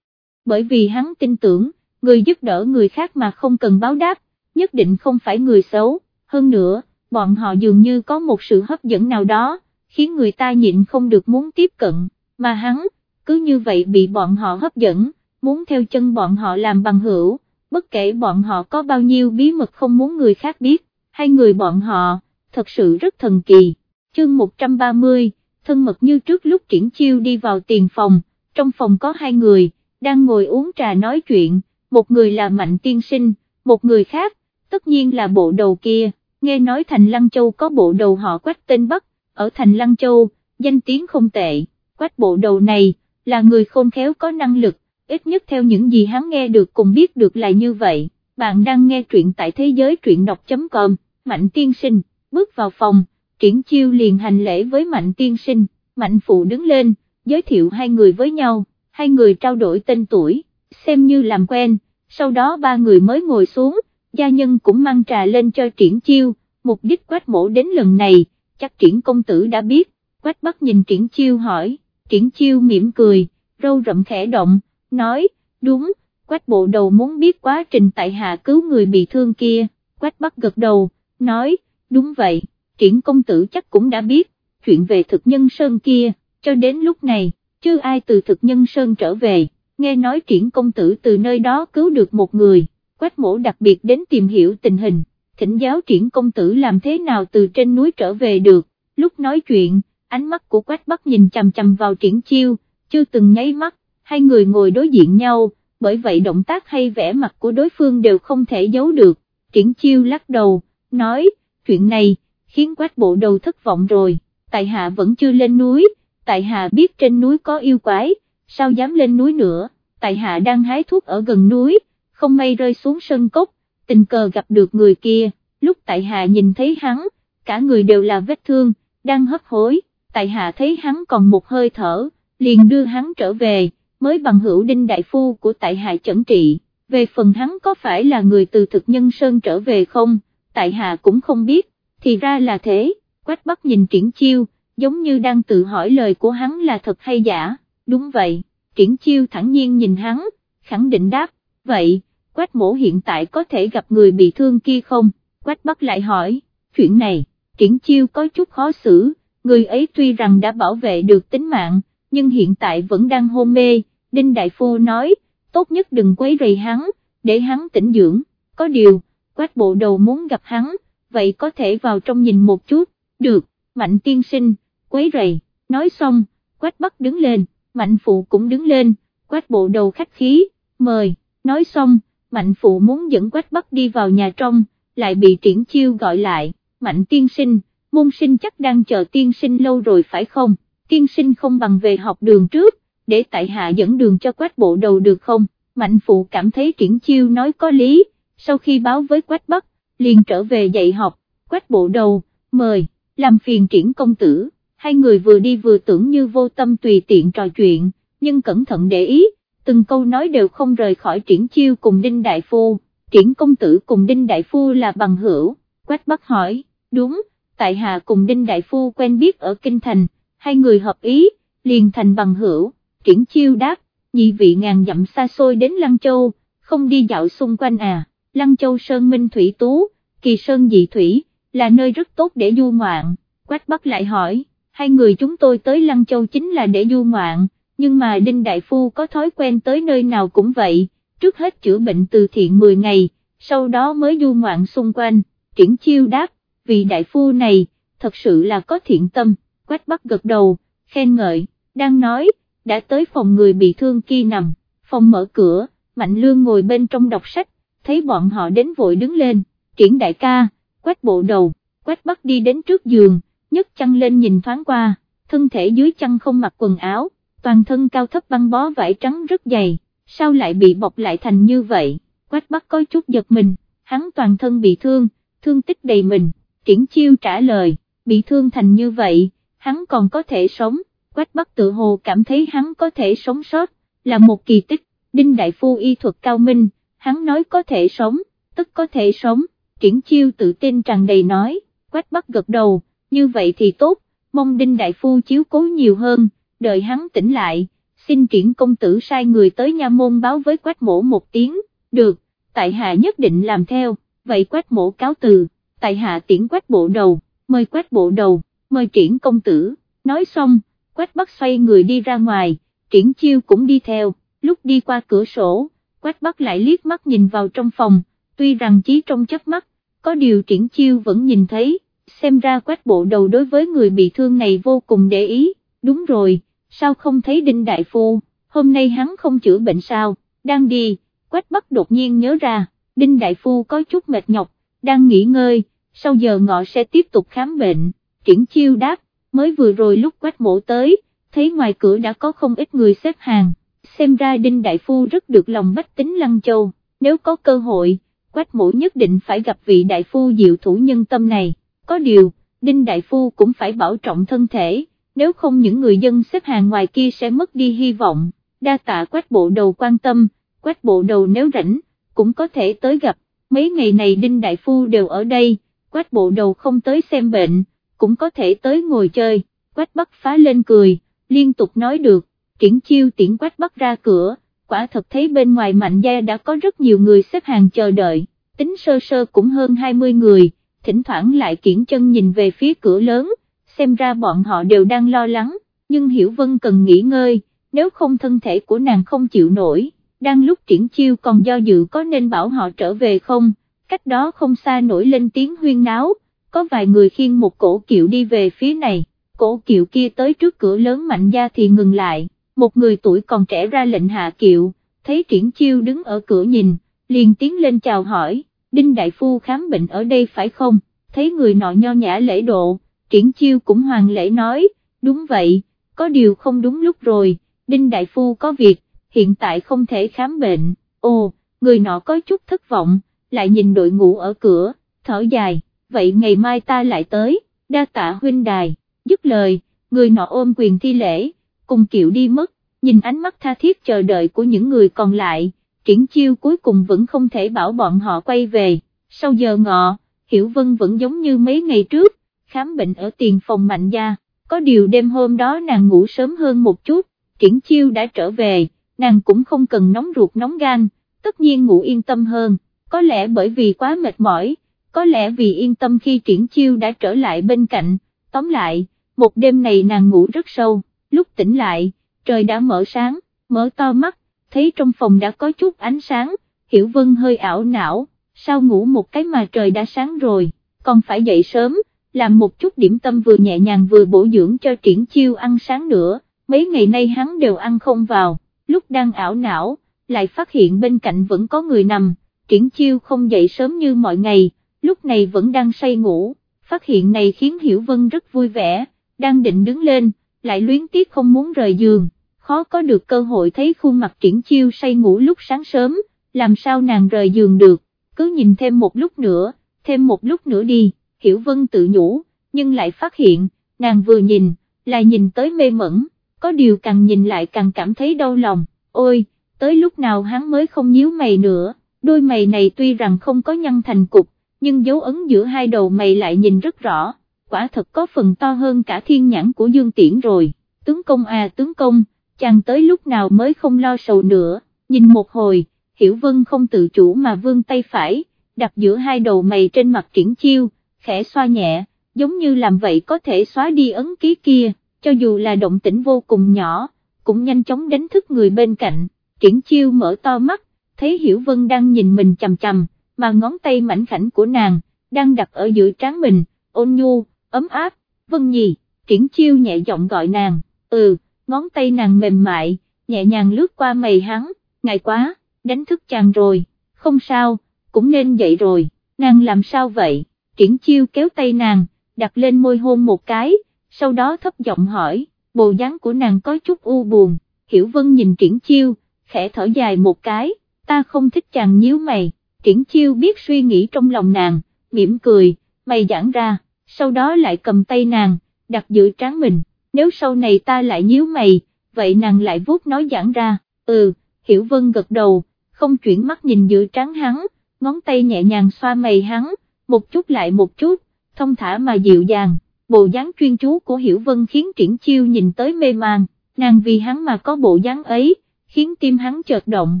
Bởi vì hắn tin tưởng, người giúp đỡ người khác mà không cần báo đáp, nhất định không phải người xấu, hơn nữa, bọn họ dường như có một sự hấp dẫn nào đó, khiến người ta nhịn không được muốn tiếp cận, mà hắn, cứ như vậy bị bọn họ hấp dẫn, muốn theo chân bọn họ làm bằng hữu, bất kể bọn họ có bao nhiêu bí mật không muốn người khác biết, hai người bọn họ, thật sự rất thần kỳ. Chương 130, thân mật như trước lúc triển chiêu đi vào tiền phòng, trong phòng có hai người, đang ngồi uống trà nói chuyện, một người là Mạnh Tiên Sinh, một người khác, tất nhiên là bộ đầu kia, nghe nói Thành Lăng Châu có bộ đầu họ quách tên Bắc, ở Thành Lăng Châu, danh tiếng không tệ, quách bộ đầu này, là người khôn khéo có năng lực, ít nhất theo những gì hắn nghe được cùng biết được là như vậy, bạn đang nghe truyện tại thế giới truyện đọc.com, Mạnh Tiên Sinh, bước vào phòng, triển chiêu liền hành lễ với Mạnh Tiên Sinh, Mạnh Phụ đứng lên, giới thiệu hai người với nhau, hai người trao đổi tên tuổi, xem như làm quen, sau đó ba người mới ngồi xuống, gia nhân cũng mang trà lên cho triển chiêu, mục đích quách mổ đến lần này, chắc triển công tử đã biết, quách bắt nhìn triển chiêu hỏi, triển chiêu mỉm cười, râu rậm khẽ động, nói, đúng, quách bộ đầu muốn biết quá trình tại hạ cứu người bị thương kia, quách bắt gật đầu, nói, đúng vậy, triển công tử chắc cũng đã biết, chuyện về thực nhân sơn kia, cho đến lúc này, chưa ai từ thực nhân sơn trở về, nghe nói triển công tử từ nơi đó cứu được một người, quách mổ đặc biệt đến tìm hiểu tình hình, thỉnh giáo triển công tử làm thế nào từ trên núi trở về được, lúc nói chuyện, ánh mắt của quách bắc nhìn chằm chằm vào triển chiêu, chưa từng nháy mắt, hai người ngồi đối diện nhau, bởi vậy động tác hay vẻ mặt của đối phương đều không thể giấu được, triển chiêu lắc đầu, nói, chuyện này, khiến quách bộ đầu thất vọng rồi, tại hạ vẫn chưa lên núi, tại hạ biết trên núi có yêu quái, sao dám lên núi nữa, tại hạ đang hái thuốc ở gần núi, không may rơi xuống sân cốc, tình cờ gặp được người kia, lúc tại hạ nhìn thấy hắn, cả người đều là vết thương, đang hấp hối, tại hạ thấy hắn còn một hơi thở, liền đưa hắn trở về, mới bằng hữu đinh đại phu của tại hạ chẩn trị, về phần hắn có phải là người từ thực nhân sơn trở về không, tại hạ cũng không biết, thì ra là thế, quách bắc nhìn triển chiêu, giống như đang tự hỏi lời của hắn là thật hay giả, đúng vậy, triển chiêu thẳng nhiên nhìn hắn, khẳng định đáp, vậy, quách mổ hiện tại có thể gặp người bị thương kia không, quách bắc lại hỏi, chuyện này, triển chiêu có chút khó xử, người ấy tuy rằng đã bảo vệ được tính mạng, nhưng hiện tại vẫn đang hôn mê, Đinh Đại Phu nói, tốt nhất đừng quấy rầy hắn, để hắn tỉnh dưỡng, có điều, quách bộ đầu muốn gặp hắn, vậy có thể vào trong nhìn một chút, được, mạnh tiên sinh, quấy rầy, nói xong, quách bắc đứng lên, mạnh phụ cũng đứng lên, quách bộ đầu khách khí, mời, nói xong, mạnh phụ muốn dẫn quách bắc đi vào nhà trong, lại bị triển chiêu gọi lại, mạnh tiên sinh, môn sinh chắc đang chờ tiên sinh lâu rồi phải không, tiên sinh không bằng về học đường trước, để tại hạ dẫn đường cho quách bộ đầu được không, mạnh phụ cảm thấy triển chiêu nói có lý, sau khi báo với quách bắc, liền trở về dạy học, quách bộ đầu, mời, làm phiền triển công tử, hai người vừa đi vừa tưởng như vô tâm tùy tiện trò chuyện, nhưng cẩn thận để ý, từng câu nói đều không rời khỏi triển chiêu cùng Đinh Đại Phu, triển công tử cùng Đinh Đại Phu là bằng hữu, quách bắc hỏi, đúng, tại hạ cùng Đinh Đại Phu quen biết ở Kinh Thành, hai người hợp ý, liền thành bằng hữu, triển chiêu đáp, nhị vị ngàn dặm xa xôi đến Lăng Châu, không đi dạo xung quanh à, Lăng Châu Sơn Minh Thủy Tú, Kỳ Sơn Dị Thủy, là nơi rất tốt để du ngoạn, Quách Bắc lại hỏi, hai người chúng tôi tới Lăng Châu chính là để du ngoạn, nhưng mà Đinh Đại Phu có thói quen tới nơi nào cũng vậy, trước hết chữa bệnh từ thiện 10 ngày, sau đó mới du ngoạn xung quanh, triển chiêu đáp, vì Đại Phu này, thật sự là có thiện tâm, Quách bắt gật đầu, khen ngợi, đang nói, đã tới phòng người bị thương kia nằm, phòng mở cửa, Mạnh Lương ngồi bên trong đọc sách, thấy bọn họ đến vội đứng lên, triển đại ca, quách bộ đầu, quách bắt đi đến trước giường, nhấc chăn lên nhìn thoáng qua, thân thể dưới chăn không mặc quần áo, toàn thân cao thấp băng bó vải trắng rất dày, sao lại bị bọc lại thành như vậy, quách bắc có chút giật mình, hắn toàn thân bị thương, thương tích đầy mình, triển chiêu trả lời, bị thương thành như vậy, hắn còn có thể sống, quách bắc tự hồ cảm thấy hắn có thể sống sót, là một kỳ tích, đinh đại phu y thuật cao minh, hắn nói có thể sống, tức có thể sống, triển chiêu tự tin tràn đầy nói, quách bắc gật đầu, như vậy thì tốt, mong đinh đại phu chiếu cố nhiều hơn, đợi hắn tỉnh lại, xin triển công tử sai người tới nha môn báo với quách mổ một tiếng, được, tại hạ nhất định làm theo, vậy quách mổ cáo từ, tại hạ tiễn quách bộ đầu, mời quách bộ đầu, mời triển công tử, nói xong, quách bắt xoay người đi ra ngoài, triển chiêu cũng đi theo, lúc đi qua cửa sổ, Quách bắt lại liếc mắt nhìn vào trong phòng, tuy rằng chí trong chớp mắt, có điều triển chiêu vẫn nhìn thấy, xem ra Quách bộ đầu đối với người bị thương này vô cùng để ý, đúng rồi, sao không thấy Đinh Đại Phu, hôm nay hắn không chữa bệnh sao, đang đi, Quách Bắc đột nhiên nhớ ra, Đinh Đại Phu có chút mệt nhọc, đang nghỉ ngơi, sau giờ ngọ sẽ tiếp tục khám bệnh, triển chiêu đáp, mới vừa rồi lúc Quách mổ tới, thấy ngoài cửa đã có không ít người xếp hàng, xem ra Đinh Đại Phu rất được lòng bách tính Lăng Châu, nếu có cơ hội, Quách mổ nhất định phải gặp vị Đại Phu diệu thủ nhân tâm này, có điều, Đinh Đại Phu cũng phải bảo trọng thân thể, nếu không những người dân xếp hàng ngoài kia sẽ mất đi hy vọng, đa tạ Quách bộ đầu quan tâm, Quách bộ đầu nếu rảnh, cũng có thể tới gặp, mấy ngày này Đinh Đại Phu đều ở đây, Quách bộ đầu không tới xem bệnh, cũng có thể tới ngồi chơi, Quách bắt phá lên cười, liên tục nói được, triển chiêu tiễn Quách bắt ra cửa, quả thật thấy bên ngoài mạnh gia đã có rất nhiều người xếp hàng chờ đợi, tính sơ sơ cũng hơn 20 người, thỉnh thoảng lại kiển chân nhìn về phía cửa lớn, xem ra bọn họ đều đang lo lắng, nhưng Hiểu Vân cần nghỉ ngơi, nếu không thân thể của nàng không chịu nổi, đang lúc triển chiêu còn do dự có nên bảo họ trở về không, cách đó không xa nổi lên tiếng huyên náo, có vài người khiêng một cổ kiệu đi về phía này, cổ kiệu kia tới trước cửa lớn mạnh gia thì ngừng lại, một người tuổi còn trẻ ra lệnh hạ kiệu, thấy triển chiêu đứng ở cửa nhìn, liền tiến lên chào hỏi, Đinh Đại Phu khám bệnh ở đây phải không, thấy người nọ nho nhã lễ độ, triển chiêu cũng hoàng lễ nói, đúng vậy, có điều không đúng lúc rồi, Đinh Đại Phu có việc, hiện tại không thể khám bệnh, ồ, người nọ có chút thất vọng, lại nhìn đội ngũ ở cửa, thở dài, vậy ngày mai ta lại tới, đa tạ huynh đài, dứt lời, người nọ ôm quyền thi lễ, cùng kiệu đi mất, nhìn ánh mắt tha thiết chờ đợi của những người còn lại, triển chiêu cuối cùng vẫn không thể bảo bọn họ quay về, sau giờ ngọ, Hiểu Vân vẫn giống như mấy ngày trước, khám bệnh ở tiền phòng mạnh gia, có điều đêm hôm đó nàng ngủ sớm hơn một chút, triển chiêu đã trở về, nàng cũng không cần nóng ruột nóng gan, tất nhiên ngủ yên tâm hơn, có lẽ bởi vì quá mệt mỏi, có lẽ vì yên tâm khi triển chiêu đã trở lại bên cạnh, tóm lại, một đêm này nàng ngủ rất sâu, lúc tỉnh lại, trời đã mở sáng, mở to mắt, thấy trong phòng đã có chút ánh sáng, Hiểu Vân hơi ảo não, sao ngủ một cái mà trời đã sáng rồi, còn phải dậy sớm, làm một chút điểm tâm vừa nhẹ nhàng vừa bổ dưỡng cho triển chiêu ăn sáng nữa, mấy ngày nay hắn đều ăn không vào, lúc đang ảo não, lại phát hiện bên cạnh vẫn có người nằm, triển chiêu không dậy sớm như mọi ngày, lúc này vẫn đang say ngủ, phát hiện này khiến Hiểu Vân rất vui vẻ, đang định đứng lên, lại luyến tiếc không muốn rời giường, khó có được cơ hội thấy khuôn mặt triển chiêu say ngủ lúc sáng sớm, làm sao nàng rời giường được, cứ nhìn thêm một lúc nữa, thêm một lúc nữa đi, Hiểu Vân tự nhủ, nhưng lại phát hiện, nàng vừa nhìn, lại nhìn tới mê mẩn, có điều càng nhìn lại càng cảm thấy đau lòng, ôi, tới lúc nào hắn mới không nhíu mày nữa, đôi mày này tuy rằng không có nhăn thành cục, nhưng dấu ấn giữa hai đầu mày lại nhìn rất rõ, quả thật có phần to hơn cả thiên nhãn của Dương Tiễn rồi, tướng công à tướng công, chàng tới lúc nào mới không lo sầu nữa, nhìn một hồi, Hiểu Vân không tự chủ mà vươn tay phải, đặt giữa hai đầu mày trên mặt triển chiêu, khẽ xoa nhẹ, giống như làm vậy có thể xóa đi ấn ký kia, cho dù là động tĩnh vô cùng nhỏ, cũng nhanh chóng đánh thức người bên cạnh, triển chiêu mở to mắt, thấy Hiểu Vân đang nhìn mình chầm chầm, mà ngón tay mảnh khảnh của nàng, đang đặt ở giữa trán mình, ôn nhu, ấm áp, Vân Nhi, triển chiêu nhẹ giọng gọi nàng, ừ, ngón tay nàng mềm mại, nhẹ nhàng lướt qua mày hắn, ngại quá, đánh thức chàng rồi, không sao, cũng nên dậy rồi, nàng làm sao vậy, triển chiêu kéo tay nàng, đặt lên môi hôn một cái, sau đó thấp giọng hỏi, bồ dáng của nàng có chút u buồn, hiểu vân nhìn triển chiêu, khẽ thở dài một cái, ta không thích chàng nhíu mày, triển chiêu biết suy nghĩ trong lòng nàng, mỉm cười, mày giãn ra, sau đó lại cầm tay nàng, đặt giữa trán mình, nếu sau này ta lại nhíu mày, vậy nàng lại vuốt nói giãn ra, ừ, hiểu vân gật đầu, không chuyển mắt nhìn giữa trán hắn, ngón tay nhẹ nhàng xoa mày hắn, một chút lại một chút, thông thả mà dịu dàng, bộ dáng chuyên chú của Hiểu Vân khiến triển chiêu nhìn tới mê man, nàng vì hắn mà có bộ dáng ấy, khiến tim hắn chợt động,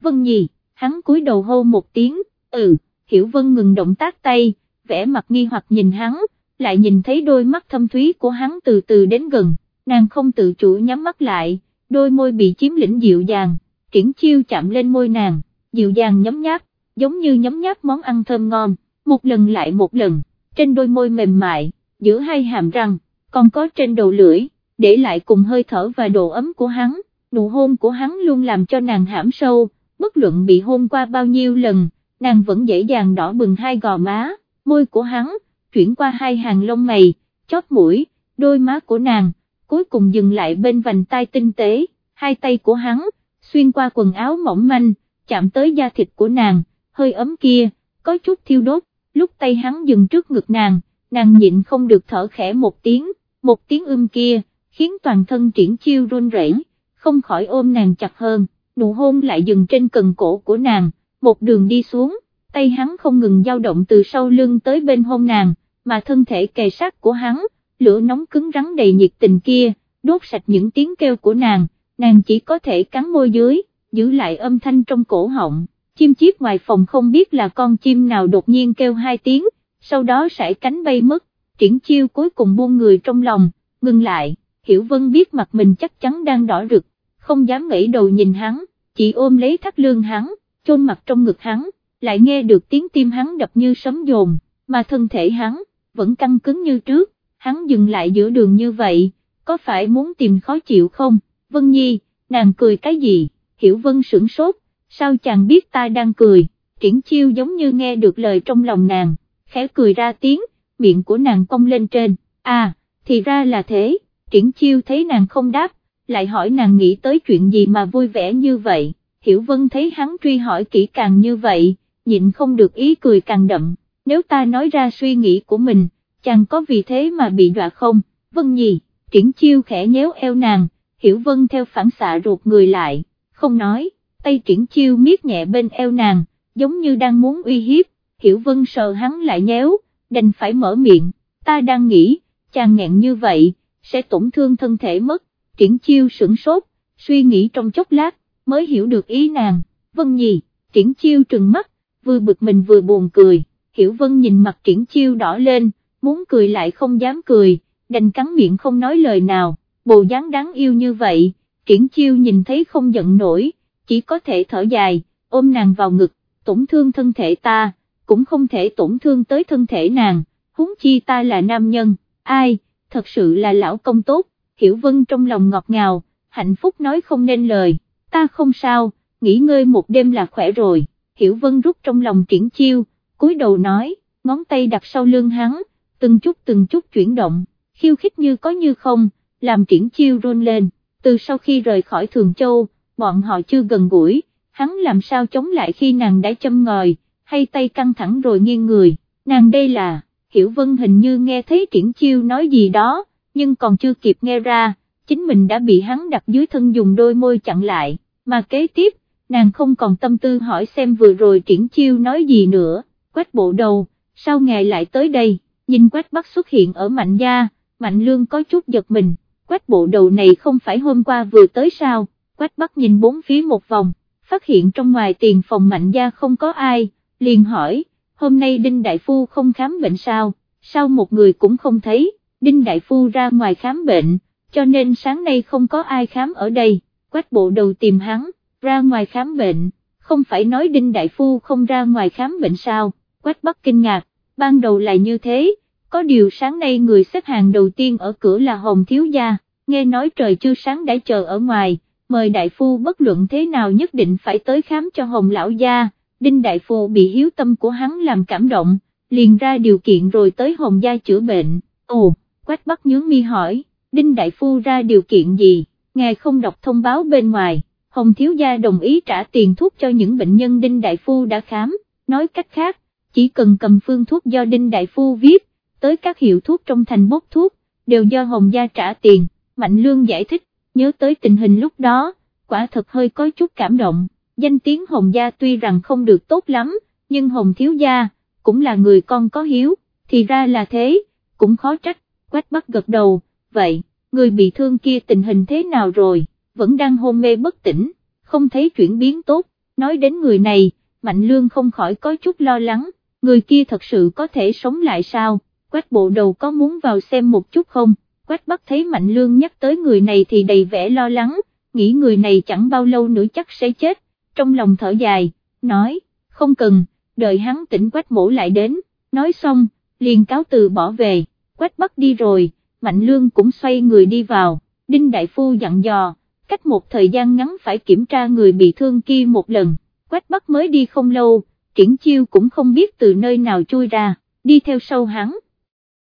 Vân Nhi, hắn cúi đầu hô một tiếng, ừ, Hiểu Vân ngừng động tác tay, vẽ mặt nghi hoặc nhìn hắn, lại nhìn thấy đôi mắt thâm thúy của hắn từ từ đến gần, nàng không tự chủ nhắm mắt lại, đôi môi bị chiếm lĩnh dịu dàng, triển chiêu chạm lên môi nàng, dịu dàng nhấm nháp, giống như nhấm nháp món ăn thơm ngon, một lần lại một lần, trên đôi môi mềm mại, giữa hai hàm răng, còn có trên đầu lưỡi, để lại cùng hơi thở và độ ấm của hắn, nụ hôn của hắn luôn làm cho nàng hãm sâu, bất luận bị hôn qua bao nhiêu lần, nàng vẫn dễ dàng đỏ bừng hai gò má, môi của hắn, chuyển qua hai hàng lông mày, chóp mũi, đôi má của nàng, cuối cùng dừng lại bên vành tai tinh tế, hai tay của hắn, xuyên qua quần áo mỏng manh, chạm tới da thịt của nàng, hơi ấm kia, có chút thiêu đốt, lúc tay hắn dừng trước ngực nàng, nàng nhịn không được thở khẽ một tiếng, một tiếng ưm kia, khiến toàn thân triển chiêu run rẩy, không khỏi ôm nàng chặt hơn, nụ hôn lại dừng trên cần cổ của nàng, một đường đi xuống, tay hắn không ngừng dao động từ sau lưng tới bên hông nàng, mà thân thể kề sát của hắn, lửa nóng cứng rắn đầy nhiệt tình kia, đốt sạch những tiếng kêu của nàng, nàng chỉ có thể cắn môi dưới, giữ lại âm thanh trong cổ họng, chim chiếc ngoài phòng không biết là con chim nào đột nhiên kêu hai tiếng, sau đó sải cánh bay mất, triển chiêu cuối cùng buông người trong lòng, ngừng lại, Hiểu Vân biết mặt mình chắc chắn đang đỏ rực, không dám ngẩng đầu nhìn hắn, chỉ ôm lấy thắt lưng hắn, chôn mặt trong ngực hắn, lại nghe được tiếng tim hắn đập như sấm dồn, mà thân thể hắn, vẫn căng cứng như trước, hắn dừng lại giữa đường như vậy, có phải muốn tìm khó chịu không, Vân Nhi, nàng cười cái gì, Hiểu Vân sửng sốt, sao chàng biết ta đang cười, triển chiêu giống như nghe được lời trong lòng nàng, khẽ cười ra tiếng, miệng của nàng cong lên trên, à, thì ra là thế, triển chiêu thấy nàng không đáp, lại hỏi nàng nghĩ tới chuyện gì mà vui vẻ như vậy, Hiểu Vân thấy hắn truy hỏi kỹ càng như vậy, nhịn không được ý cười càng đậm, nếu ta nói ra suy nghĩ của mình, chàng có vì thế mà bị đọa không, Vân nhì, triển chiêu khẽ nhéo eo nàng, Hiểu Vân theo phản xạ ruột người lại, không nói, tay triển chiêu miết nhẹ bên eo nàng, giống như đang muốn uy hiếp, Hiểu Vân sờ hắn lại nhéo, đành phải mở miệng, ta đang nghĩ, chàng nghẹn như vậy, sẽ tổn thương thân thể mất, triển chiêu sửng sốt, suy nghĩ trong chốc lát, mới hiểu được ý nàng, Vân nhì, triển chiêu trừng mắt, vừa bực mình vừa buồn cười, Hiểu Vân nhìn mặt triển chiêu đỏ lên, muốn cười lại không dám cười, đành cắn miệng không nói lời nào, bồ dáng đáng yêu như vậy, triển chiêu nhìn thấy không giận nổi, chỉ có thể thở dài, ôm nàng vào ngực, tổn thương thân thể ta, cũng không thể tổn thương tới thân thể nàng, huống chi ta là nam nhân, ai, thật sự là lão công tốt, Hiểu Vân trong lòng ngọt ngào, hạnh phúc nói không nên lời, ta không sao, nghỉ ngơi một đêm là khỏe rồi, Hiểu Vân rút trong lòng triển chiêu, cúi đầu nói, ngón tay đặt sau lưng hắn, từng chút từng chút chuyển động, khiêu khích như có như không, làm triển chiêu run lên, từ sau khi rời khỏi Thường Châu, bọn họ chưa gần gũi, hắn làm sao chống lại khi nàng đã châm ngòi, hay tay căng thẳng rồi nghiêng người, nàng đây là, Hiểu Vân hình như nghe thấy triển chiêu nói gì đó, nhưng còn chưa kịp nghe ra, chính mình đã bị hắn đặt dưới thân dùng đôi môi chặn lại, mà kế tiếp, nàng không còn tâm tư hỏi xem vừa rồi triển chiêu nói gì nữa, quách bộ đầu, sao ngài lại tới đây, nhìn quách bắt xuất hiện ở mạnh gia, mạnh lương có chút giật mình, quách bộ đầu này không phải hôm qua vừa tới sao, quách bắc nhìn bốn phía một vòng, phát hiện trong ngoài tiền phòng mạnh gia không có ai, liền hỏi, hôm nay Đinh Đại Phu không khám bệnh sao, sao một người cũng không thấy, Đinh Đại Phu ra ngoài khám bệnh, cho nên sáng nay không có ai khám ở đây, quách bộ đầu tìm hắn, ra ngoài khám bệnh, không phải nói Đinh Đại Phu không ra ngoài khám bệnh sao, quách bắc kinh ngạc, ban đầu là như thế, có điều sáng nay người xếp hàng đầu tiên ở cửa là Hồng Thiếu Gia, nghe nói trời chưa sáng đã chờ ở ngoài, mời Đại Phu bất luận thế nào nhất định phải tới khám cho Hồng Lão Gia, Đinh Đại Phu bị hiếu tâm của hắn làm cảm động, liền ra điều kiện rồi tới Hồng Gia chữa bệnh, ồ, Quách bắt nhướng mi hỏi, Đinh Đại Phu ra điều kiện gì, ngài không đọc thông báo bên ngoài, Hồng Thiếu Gia đồng ý trả tiền thuốc cho những bệnh nhân Đinh Đại Phu đã khám, nói cách khác, chỉ cần cầm phương thuốc do Đinh Đại Phu viết, tới các hiệu thuốc trong thành bốc thuốc, đều do Hồng Gia trả tiền, Mạnh Lương giải thích, nhớ tới tình hình lúc đó, quả thật hơi có chút cảm động, danh tiếng Hồng Gia tuy rằng không được tốt lắm, nhưng Hồng Thiếu Gia, cũng là người con có hiếu, thì ra là thế, cũng khó trách, Quách Bắc gật đầu, vậy, người bị thương kia tình hình thế nào rồi, vẫn đang hôn mê bất tỉnh, không thấy chuyển biến tốt, nói đến người này, Mạnh Lương không khỏi có chút lo lắng, người kia thật sự có thể sống lại sao, Quách bộ đầu có muốn vào xem một chút không, Quách Bắc thấy Mạnh Lương nhắc tới người này thì đầy vẻ lo lắng, nghĩ người này chẳng bao lâu nữa chắc sẽ chết, trong lòng thở dài, nói, không cần, đợi hắn tỉnh quách mổ lại đến, nói xong, liền cáo từ bỏ về, quách Bắc đi rồi, Mạnh Lương cũng xoay người đi vào, Đinh Đại Phu dặn dò, cách một thời gian ngắn phải kiểm tra người bị thương kia một lần, quách Bắc mới đi không lâu, triển chiêu cũng không biết từ nơi nào chui ra, đi theo sau hắn,